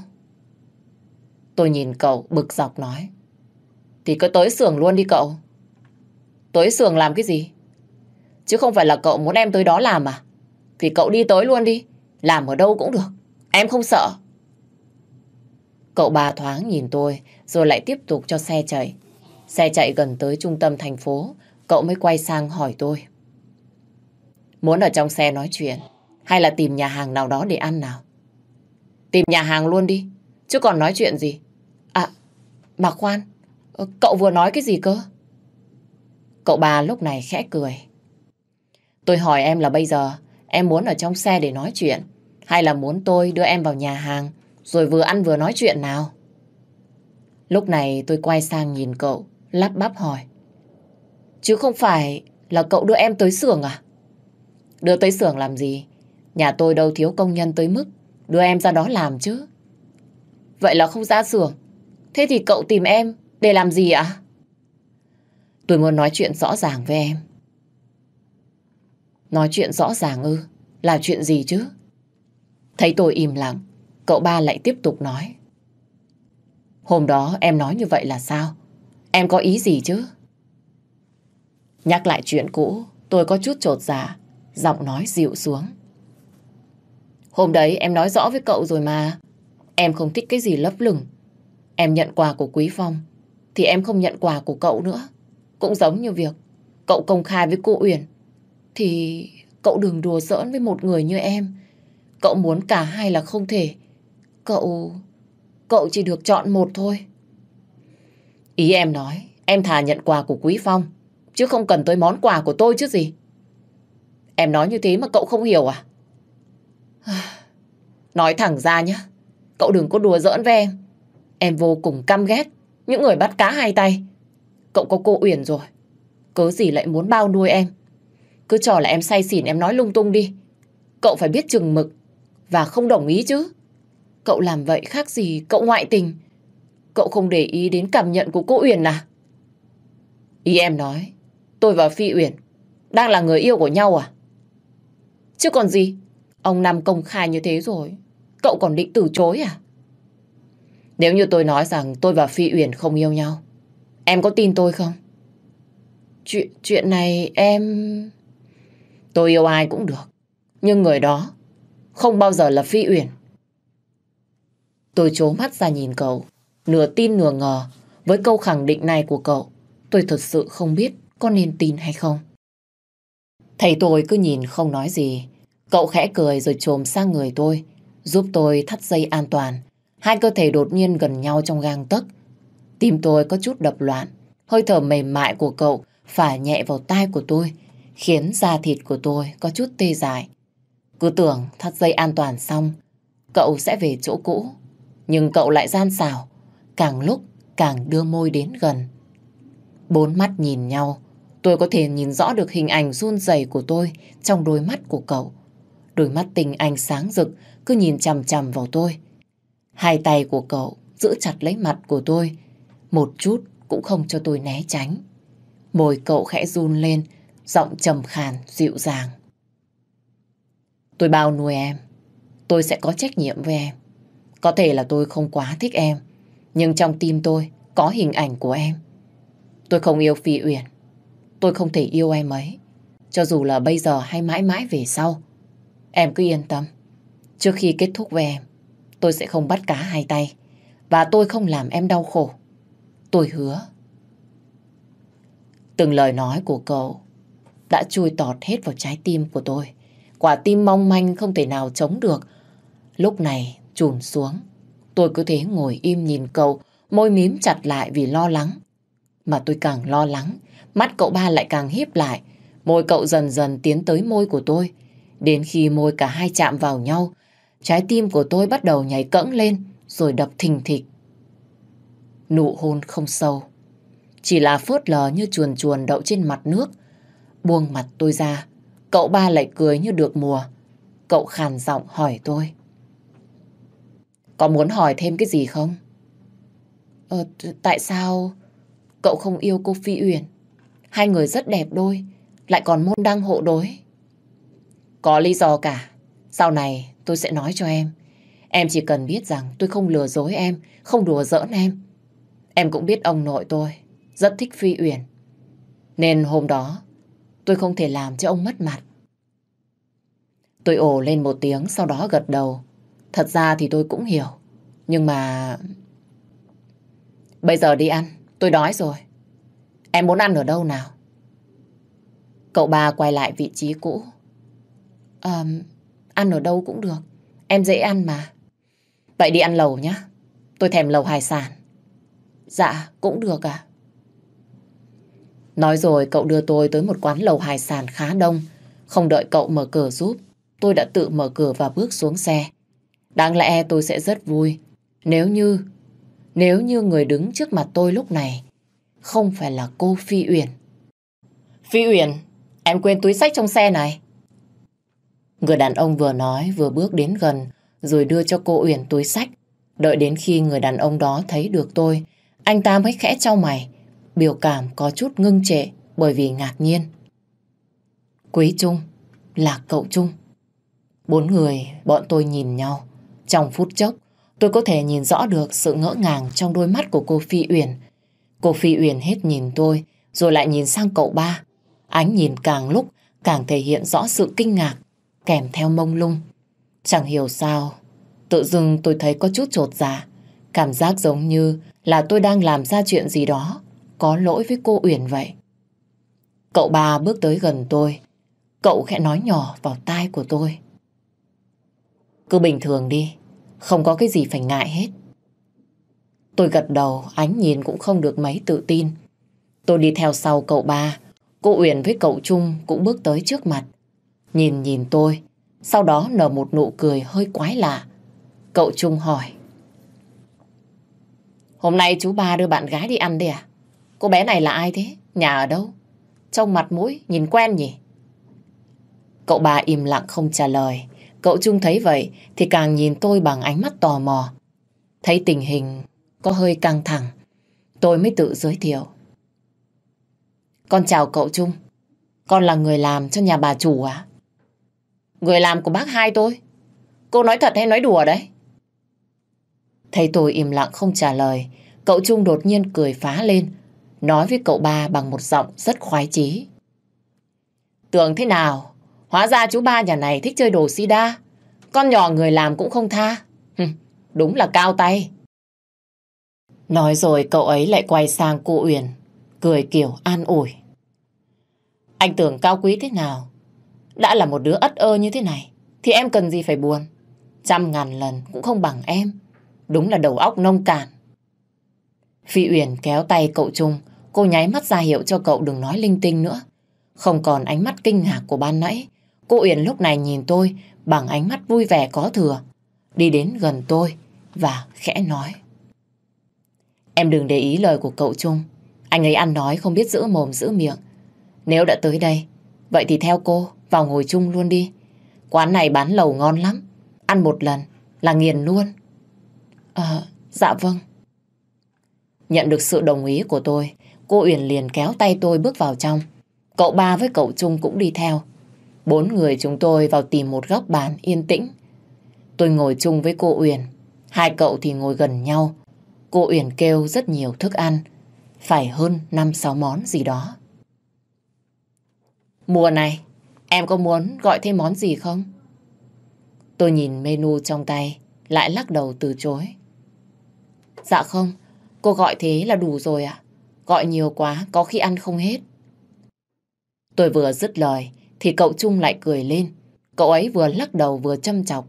Tôi nhìn cậu bực dọc nói. Thì cứ tới xưởng luôn đi cậu. Tới xưởng làm cái gì? Chứ không phải là cậu muốn em tới đó làm à? Thì cậu đi tới luôn đi. Làm ở đâu cũng được. Em không sợ. Cậu bà thoáng nhìn tôi rồi lại tiếp tục cho xe chạy. Xe chạy gần tới trung tâm thành phố, cậu mới quay sang hỏi tôi. Muốn ở trong xe nói chuyện hay là tìm nhà hàng nào đó để ăn nào? Tìm nhà hàng luôn đi, chứ còn nói chuyện gì? À, mà khoan, ờ, cậu vừa nói cái gì cơ? Cậu bà lúc này khẽ cười. Tôi hỏi em là bây giờ em muốn ở trong xe để nói chuyện hay là muốn tôi đưa em vào nhà hàng rồi vừa ăn vừa nói chuyện nào? Lúc này tôi quay sang nhìn cậu, lắp bắp hỏi. Chứ không phải là cậu đưa em tới xưởng à? Đưa tới xưởng làm gì? Nhà tôi đâu thiếu công nhân tới mức đưa em ra đó làm chứ. Vậy là không ra xưởng. Thế thì cậu tìm em để làm gì ạ? Tôi muốn nói chuyện rõ ràng với em. Nói chuyện rõ ràng ư? Là chuyện gì chứ? Thấy tôi im lặng, cậu ba lại tiếp tục nói. Hôm đó em nói như vậy là sao? Em có ý gì chứ? Nhắc lại chuyện cũ, tôi có chút trột dạ, giọng nói dịu xuống. Hôm đấy em nói rõ với cậu rồi mà. Em không thích cái gì lấp lửng. Em nhận quà của Quý Phong, thì em không nhận quà của cậu nữa. Cũng giống như việc cậu công khai với cô Uyển, thì cậu đừng đùa giỡn với một người như em. Cậu muốn cả hai là không thể. Cậu... Cậu chỉ được chọn một thôi. Ý em nói, em thà nhận quà của Quý Phong, chứ không cần tới món quà của tôi chứ gì. Em nói như thế mà cậu không hiểu à? (sighs) Nói thẳng ra nhá, cậu đừng có đùa giỡn với em. Em vô cùng căm ghét những người bắt cá hai tay. Cậu có cô Uyển rồi, cớ gì lại muốn bao nuôi em. Cứ cho là em say xỉn em nói lung tung đi. Cậu phải biết chừng mực và không đồng ý chứ. Cậu làm vậy khác gì cậu ngoại tình. Cậu không để ý đến cảm nhận của cô Uyển à? Ý em nói, tôi và Phi Uyển đang là người yêu của nhau à? Chứ còn gì, ông Nam công khai như thế rồi, cậu còn định từ chối à? Nếu như tôi nói rằng tôi và Phi Uyển không yêu nhau, em có tin tôi không? Chuyện, chuyện này em... Tôi yêu ai cũng được, nhưng người đó không bao giờ là Phi Uyển. Tôi trố mắt ra nhìn cậu, nửa tin nửa ngờ. Với câu khẳng định này của cậu, tôi thật sự không biết có nên tin hay không. Thầy tôi cứ nhìn không nói gì. Cậu khẽ cười rồi trồm sang người tôi, giúp tôi thắt dây an toàn. Hai cơ thể đột nhiên gần nhau trong gang tấc. Tim tôi có chút đập loạn. Hơi thở mềm mại của cậu phả nhẹ vào tai của tôi, khiến da thịt của tôi có chút tê dại. Cứ tưởng thắt dây an toàn xong, cậu sẽ về chỗ cũ. Nhưng cậu lại gian xảo, càng lúc càng đưa môi đến gần. Bốn mắt nhìn nhau, tôi có thể nhìn rõ được hình ảnh run rẩy của tôi trong đôi mắt của cậu. Đôi mắt tình anh sáng rực cứ nhìn chằm chằm vào tôi. Hai tay của cậu giữ chặt lấy mặt của tôi, một chút cũng không cho tôi né tránh. Môi cậu khẽ run lên, giọng trầm khàn, dịu dàng. Tôi bao nuôi em, tôi sẽ có trách nhiệm với em. Có thể là tôi không quá thích em, nhưng trong tim tôi có hình ảnh của em. Tôi không yêu Phi Uyển, tôi không thể yêu em ấy. Cho dù là bây giờ hay mãi mãi về sau, em cứ yên tâm. Trước khi kết thúc với em, tôi sẽ không bắt cá hai tay và tôi không làm em đau khổ. Tôi hứa. Từng lời nói của cậu đã chui tọt hết vào trái tim của tôi. Quả tim mong manh không thể nào chống được. Lúc này trùn xuống. Tôi cứ thế ngồi im nhìn cậu, môi mím chặt lại vì lo lắng. Mà tôi càng lo lắng, mắt cậu ba lại càng híp lại. Môi cậu dần dần tiến tới môi của tôi. Đến khi môi cả hai chạm vào nhau, trái tim của tôi bắt đầu nhảy cẫng lên, rồi đập thình thịch. Nụ hôn không sâu, chỉ là phớt lờ như chuồn chuồn đậu trên mặt nước. Buông mặt tôi ra, cậu ba lại cười như được mùa. Cậu khàn giọng hỏi tôi. Có muốn hỏi thêm cái gì không? Ờ, tại sao cậu không yêu cô Phi Uyển? Hai người rất đẹp đôi, lại còn môn đăng hộ đối. Có lý do cả. Sau này tôi sẽ nói cho em. Em chỉ cần biết rằng tôi không lừa dối em, không đùa giỡn em. Em cũng biết ông nội tôi rất thích Phi Uyển. Nên hôm đó tôi không thể làm cho ông mất mặt. Tôi ồ lên một tiếng sau đó gật đầu. Thật ra thì tôi cũng hiểu. Nhưng mà... Bây giờ đi ăn, tôi đói rồi. Em muốn ăn ở đâu nào? Cậu ba quay lại vị trí cũ. À, ăn ở đâu cũng được. Em dễ ăn mà. Vậy đi ăn lẩu nhá. Tôi thèm lẩu hải sản. Dạ, cũng được à. Nói rồi cậu đưa tôi tới một quán lẩu hải sản khá đông. Không đợi cậu mở cửa giúp, tôi đã tự mở cửa và bước xuống xe. Đáng lẽ tôi sẽ rất vui nếu như, nếu như người đứng trước mặt tôi lúc này không phải là cô Phi Uyển. Phi Uyển, em quên túi sách trong xe này. Người đàn ông vừa nói vừa bước đến gần rồi đưa cho cô Uyển túi sách. Đợi đến khi người đàn ông đó thấy được tôi, anh ta mới khẽ trao mày, biểu cảm có chút ngưng trệ bởi vì ngạc nhiên. Quý Trung, là cậu Trung. Bốn người, bọn tôi nhìn nhau. Trong phút chốc, tôi có thể nhìn rõ được sự ngỡ ngàng trong đôi mắt của cô Phi Uyển. Cô Phi Uyển hết nhìn tôi, rồi lại nhìn sang cậu ba. Ánh nhìn càng lúc càng thể hiện rõ sự kinh ngạc, kèm theo mông lung. Chẳng hiểu sao, tự dưng tôi thấy có chút trột dạ. Cảm giác giống như là tôi đang làm ra chuyện gì đó, có lỗi với cô Uyển vậy. Cậu ba bước tới gần tôi, cậu khẽ nói nhỏ vào tai của tôi. Cứ bình thường đi, không có cái gì phải ngại hết. Tôi gật đầu, ánh nhìn cũng không được mấy tự tin. Tôi đi theo sau cậu ba, cô Uyển với cậu Trung cũng bước tới trước mặt. Nhìn nhìn tôi, sau đó nở một nụ cười hơi quái lạ. Cậu Trung hỏi. Hôm nay chú ba đưa bạn gái đi ăn đi à? Cô bé này là ai thế? Nhà ở đâu? Trông mặt mũi, nhìn quen nhỉ? Cậu ba im lặng không trả lời. Cậu Trung thấy vậy thì càng nhìn tôi bằng ánh mắt tò mò. Thấy tình hình có hơi căng thẳng, tôi mới tự giới thiệu. Con chào cậu Trung. Con là người làm cho nhà bà chủ à? Người làm của bác hai tôi. Cô nói thật hay nói đùa đấy? Thấy tôi im lặng không trả lời, cậu Trung đột nhiên cười phá lên, nói với cậu ba bằng một giọng rất khoái chí. Tưởng thế nào? Hóa ra chú ba nhà này thích chơi đồ si đa. Con nhỏ người làm cũng không tha. đúng là cao tay. Nói rồi cậu ấy lại quay sang cô Uyển, cười kiểu an ủi. Anh tưởng cao quý thế nào? Đã là một đứa ất ơ như thế này, thì em cần gì phải buồn? Trăm ngàn lần cũng không bằng em. Đúng là đầu óc nông cạn. Phi Uyển kéo tay cậu Trung, cô nháy mắt ra hiệu cho cậu đừng nói linh tinh nữa. Không còn ánh mắt kinh ngạc của ban nãy, cô Uyển lúc này nhìn tôi bằng ánh mắt vui vẻ có thừa. Đi đến gần tôi và khẽ nói. Em đừng để ý lời của cậu Trung. Anh ấy ăn nói không biết giữ mồm giữ miệng. Nếu đã tới đây, vậy thì theo cô vào ngồi chung luôn đi. Quán này bán lầu ngon lắm. Ăn một lần là nghiền luôn. À, dạ vâng. Nhận được sự đồng ý của tôi, cô Uyển liền kéo tay tôi bước vào trong. Cậu ba với cậu Trung cũng đi theo. Bốn người chúng tôi vào tìm một góc bàn yên tĩnh. Tôi ngồi chung với cô Uyển. Hai cậu thì ngồi gần nhau. Cô Uyển kêu rất nhiều thức ăn. Phải hơn 5-6 món gì đó. Mùa này, em có muốn gọi thêm món gì không? Tôi nhìn menu trong tay, lại lắc đầu từ chối. Dạ không, cô gọi thế là đủ rồi à? Gọi nhiều quá, có khi ăn không hết. Tôi vừa dứt lời, thì cậu Trung lại cười lên. Cậu ấy vừa lắc đầu vừa châm chọc.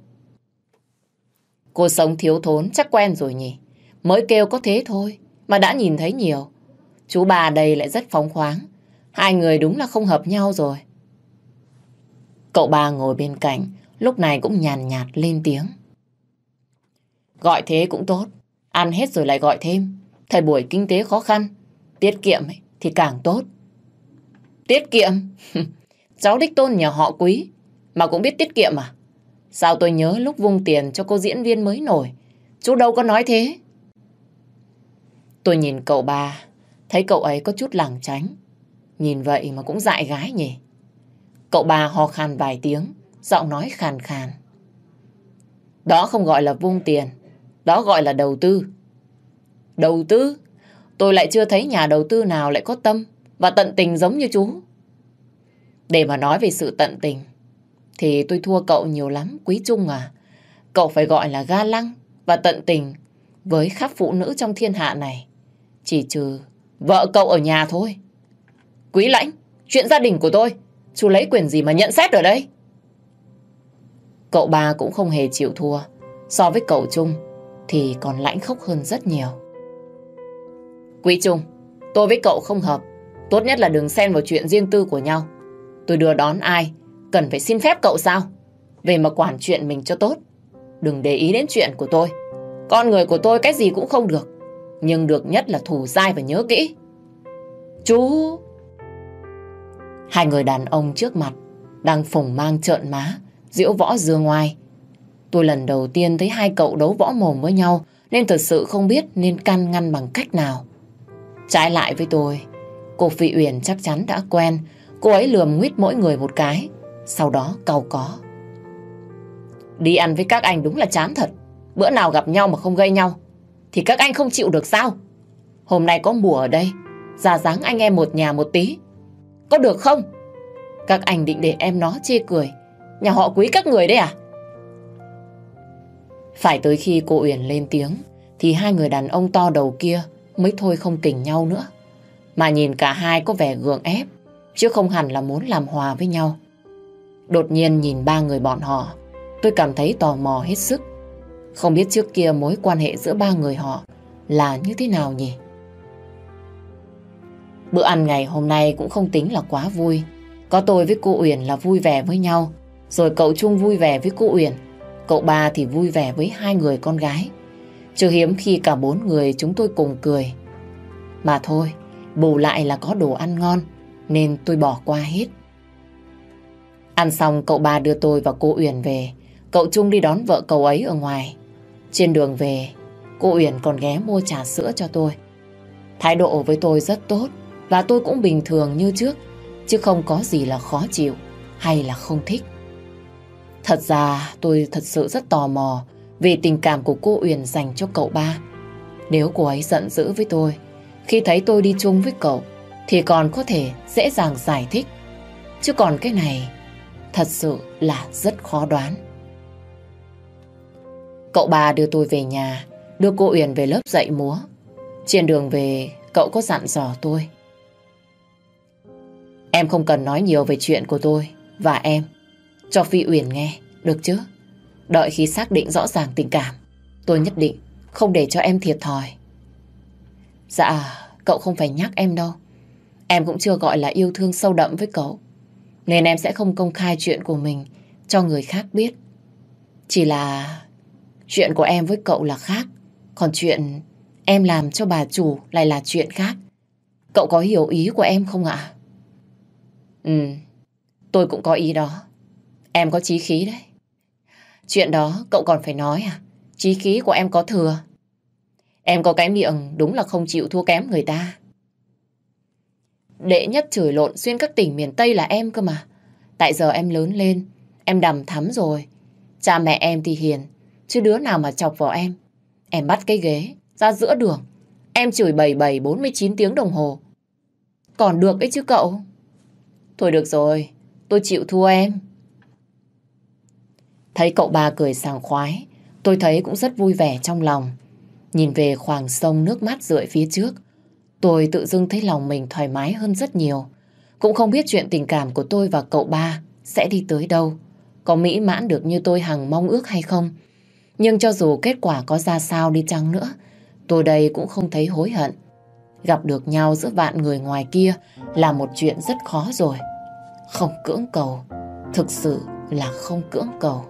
Cô sống thiếu thốn chắc quen rồi nhỉ. Mới kêu có thế thôi, mà đã nhìn thấy nhiều. Chú bà đây lại rất phóng khoáng. Hai người đúng là không hợp nhau rồi. Cậu ba ngồi bên cạnh, lúc này cũng nhàn nhạt lên tiếng. Gọi thế cũng tốt, ăn hết rồi lại gọi thêm. Thời buổi kinh tế khó khăn, tiết kiệm thì càng tốt. Tiết kiệm? (laughs) Cháu đích tôn nhà họ quý, mà cũng biết tiết kiệm à? Sao tôi nhớ lúc vung tiền cho cô diễn viên mới nổi, chú đâu có nói thế. Tôi nhìn cậu ba, thấy cậu ấy có chút lảng tránh. Nhìn vậy mà cũng dại gái nhỉ. Cậu ba ho khan vài tiếng, giọng nói khàn khàn. Đó không gọi là vung tiền, đó gọi là đầu tư. Đầu tư? Tôi lại chưa thấy nhà đầu tư nào lại có tâm và tận tình giống như chú. Để mà nói về sự tận tình, thì tôi thua cậu nhiều lắm, Quý Trung à. Cậu phải gọi là ga lăng và tận tình với khắp phụ nữ trong thiên hạ này. Chỉ trừ vợ cậu ở nhà thôi. Quý lãnh, chuyện gia đình của tôi, chú lấy quyền gì mà nhận xét ở đây? Cậu ba cũng không hề chịu thua. So với cậu Trung thì còn lãnh khốc hơn rất nhiều. Quý Trung, tôi với cậu không hợp. Tốt nhất là đừng xen vào chuyện riêng tư của nhau. Tôi đưa đón ai, cần phải xin phép cậu sao? Về mà quản chuyện mình cho tốt. Đừng để ý đến chuyện của tôi. Con người của tôi cái gì cũng không được. Nhưng được nhất là thủ dai và nhớ kỹ. Chú... Hai người đàn ông trước mặt đang phùng mang trợn má, diễu võ dưa ngoài. Tôi lần đầu tiên thấy hai cậu đấu võ mồm với nhau nên thật sự không biết nên căn ngăn bằng cách nào. Trái lại với tôi, cô Phi Uyển chắc chắn đã quen Cô ấy lườm nguyết mỗi người một cái, sau đó cầu có. Đi ăn với các anh đúng là chán thật. Bữa nào gặp nhau mà không gây nhau, thì các anh không chịu được sao? Hôm nay có mùa ở đây, ra dáng anh em một nhà một tí. Có được không? Các anh định để em nó chê cười. Nhà họ quý các người đấy à? Phải tới khi cô Uyển lên tiếng, thì hai người đàn ông to đầu kia mới thôi không kỉnh nhau nữa. Mà nhìn cả hai có vẻ gượng ép, chứ không hẳn là muốn làm hòa với nhau. Đột nhiên nhìn ba người bọn họ, tôi cảm thấy tò mò hết sức. Không biết trước kia mối quan hệ giữa ba người họ là như thế nào nhỉ? Bữa ăn ngày hôm nay cũng không tính là quá vui. Có tôi với cô Uyển là vui vẻ với nhau, rồi cậu Trung vui vẻ với cô Uyển, cậu ba thì vui vẻ với hai người con gái. Chưa hiếm khi cả bốn người chúng tôi cùng cười. Mà thôi, bù lại là có đồ ăn ngon, nên tôi bỏ qua hết. Ăn xong cậu ba đưa tôi và cô Uyển về. Cậu Trung đi đón vợ cậu ấy ở ngoài. Trên đường về, cô Uyển còn ghé mua trà sữa cho tôi. Thái độ với tôi rất tốt và tôi cũng bình thường như trước, chứ không có gì là khó chịu hay là không thích. Thật ra tôi thật sự rất tò mò về tình cảm của cô Uyển dành cho cậu ba. Nếu cô ấy giận dữ với tôi, khi thấy tôi đi chung với cậu, thì còn có thể dễ dàng giải thích. Chứ còn cái này thật sự là rất khó đoán. Cậu ba đưa tôi về nhà, đưa cô Uyển về lớp dạy múa. Trên đường về, cậu có dặn dò tôi. Em không cần nói nhiều về chuyện của tôi và em. Cho Phi Uyển nghe, được chứ? Đợi khi xác định rõ ràng tình cảm, tôi nhất định không để cho em thiệt thòi. Dạ, cậu không phải nhắc em đâu. Em cũng chưa gọi là yêu thương sâu đậm với cậu. Nên em sẽ không công khai chuyện của mình cho người khác biết. Chỉ là chuyện của em với cậu là khác. Còn chuyện em làm cho bà chủ lại là chuyện khác. Cậu có hiểu ý của em không ạ? Ừ, tôi cũng có ý đó. Em có chí khí đấy. Chuyện đó cậu còn phải nói à? Chí khí của em có thừa. Em có cái miệng đúng là không chịu thua kém người ta. Đệ nhất chửi lộn xuyên các tỉnh miền Tây là em cơ mà. Tại giờ em lớn lên, em đầm thắm rồi. Cha mẹ em thì hiền, chứ đứa nào mà chọc vào em. Em bắt cái ghế, ra giữa đường. Em chửi bầy bầy 49 tiếng đồng hồ. Còn được ấy chứ cậu. Thôi được rồi, tôi chịu thua em. Thấy cậu ba cười sảng khoái, tôi thấy cũng rất vui vẻ trong lòng. Nhìn về khoảng sông nước mắt rượi phía trước, tôi tự dưng thấy lòng mình thoải mái hơn rất nhiều. Cũng không biết chuyện tình cảm của tôi và cậu ba sẽ đi tới đâu. Có mỹ mãn được như tôi hằng mong ước hay không. Nhưng cho dù kết quả có ra sao đi chăng nữa, tôi đây cũng không thấy hối hận. Gặp được nhau giữa vạn người ngoài kia là một chuyện rất khó rồi. Không cưỡng cầu, thực sự là không cưỡng cầu.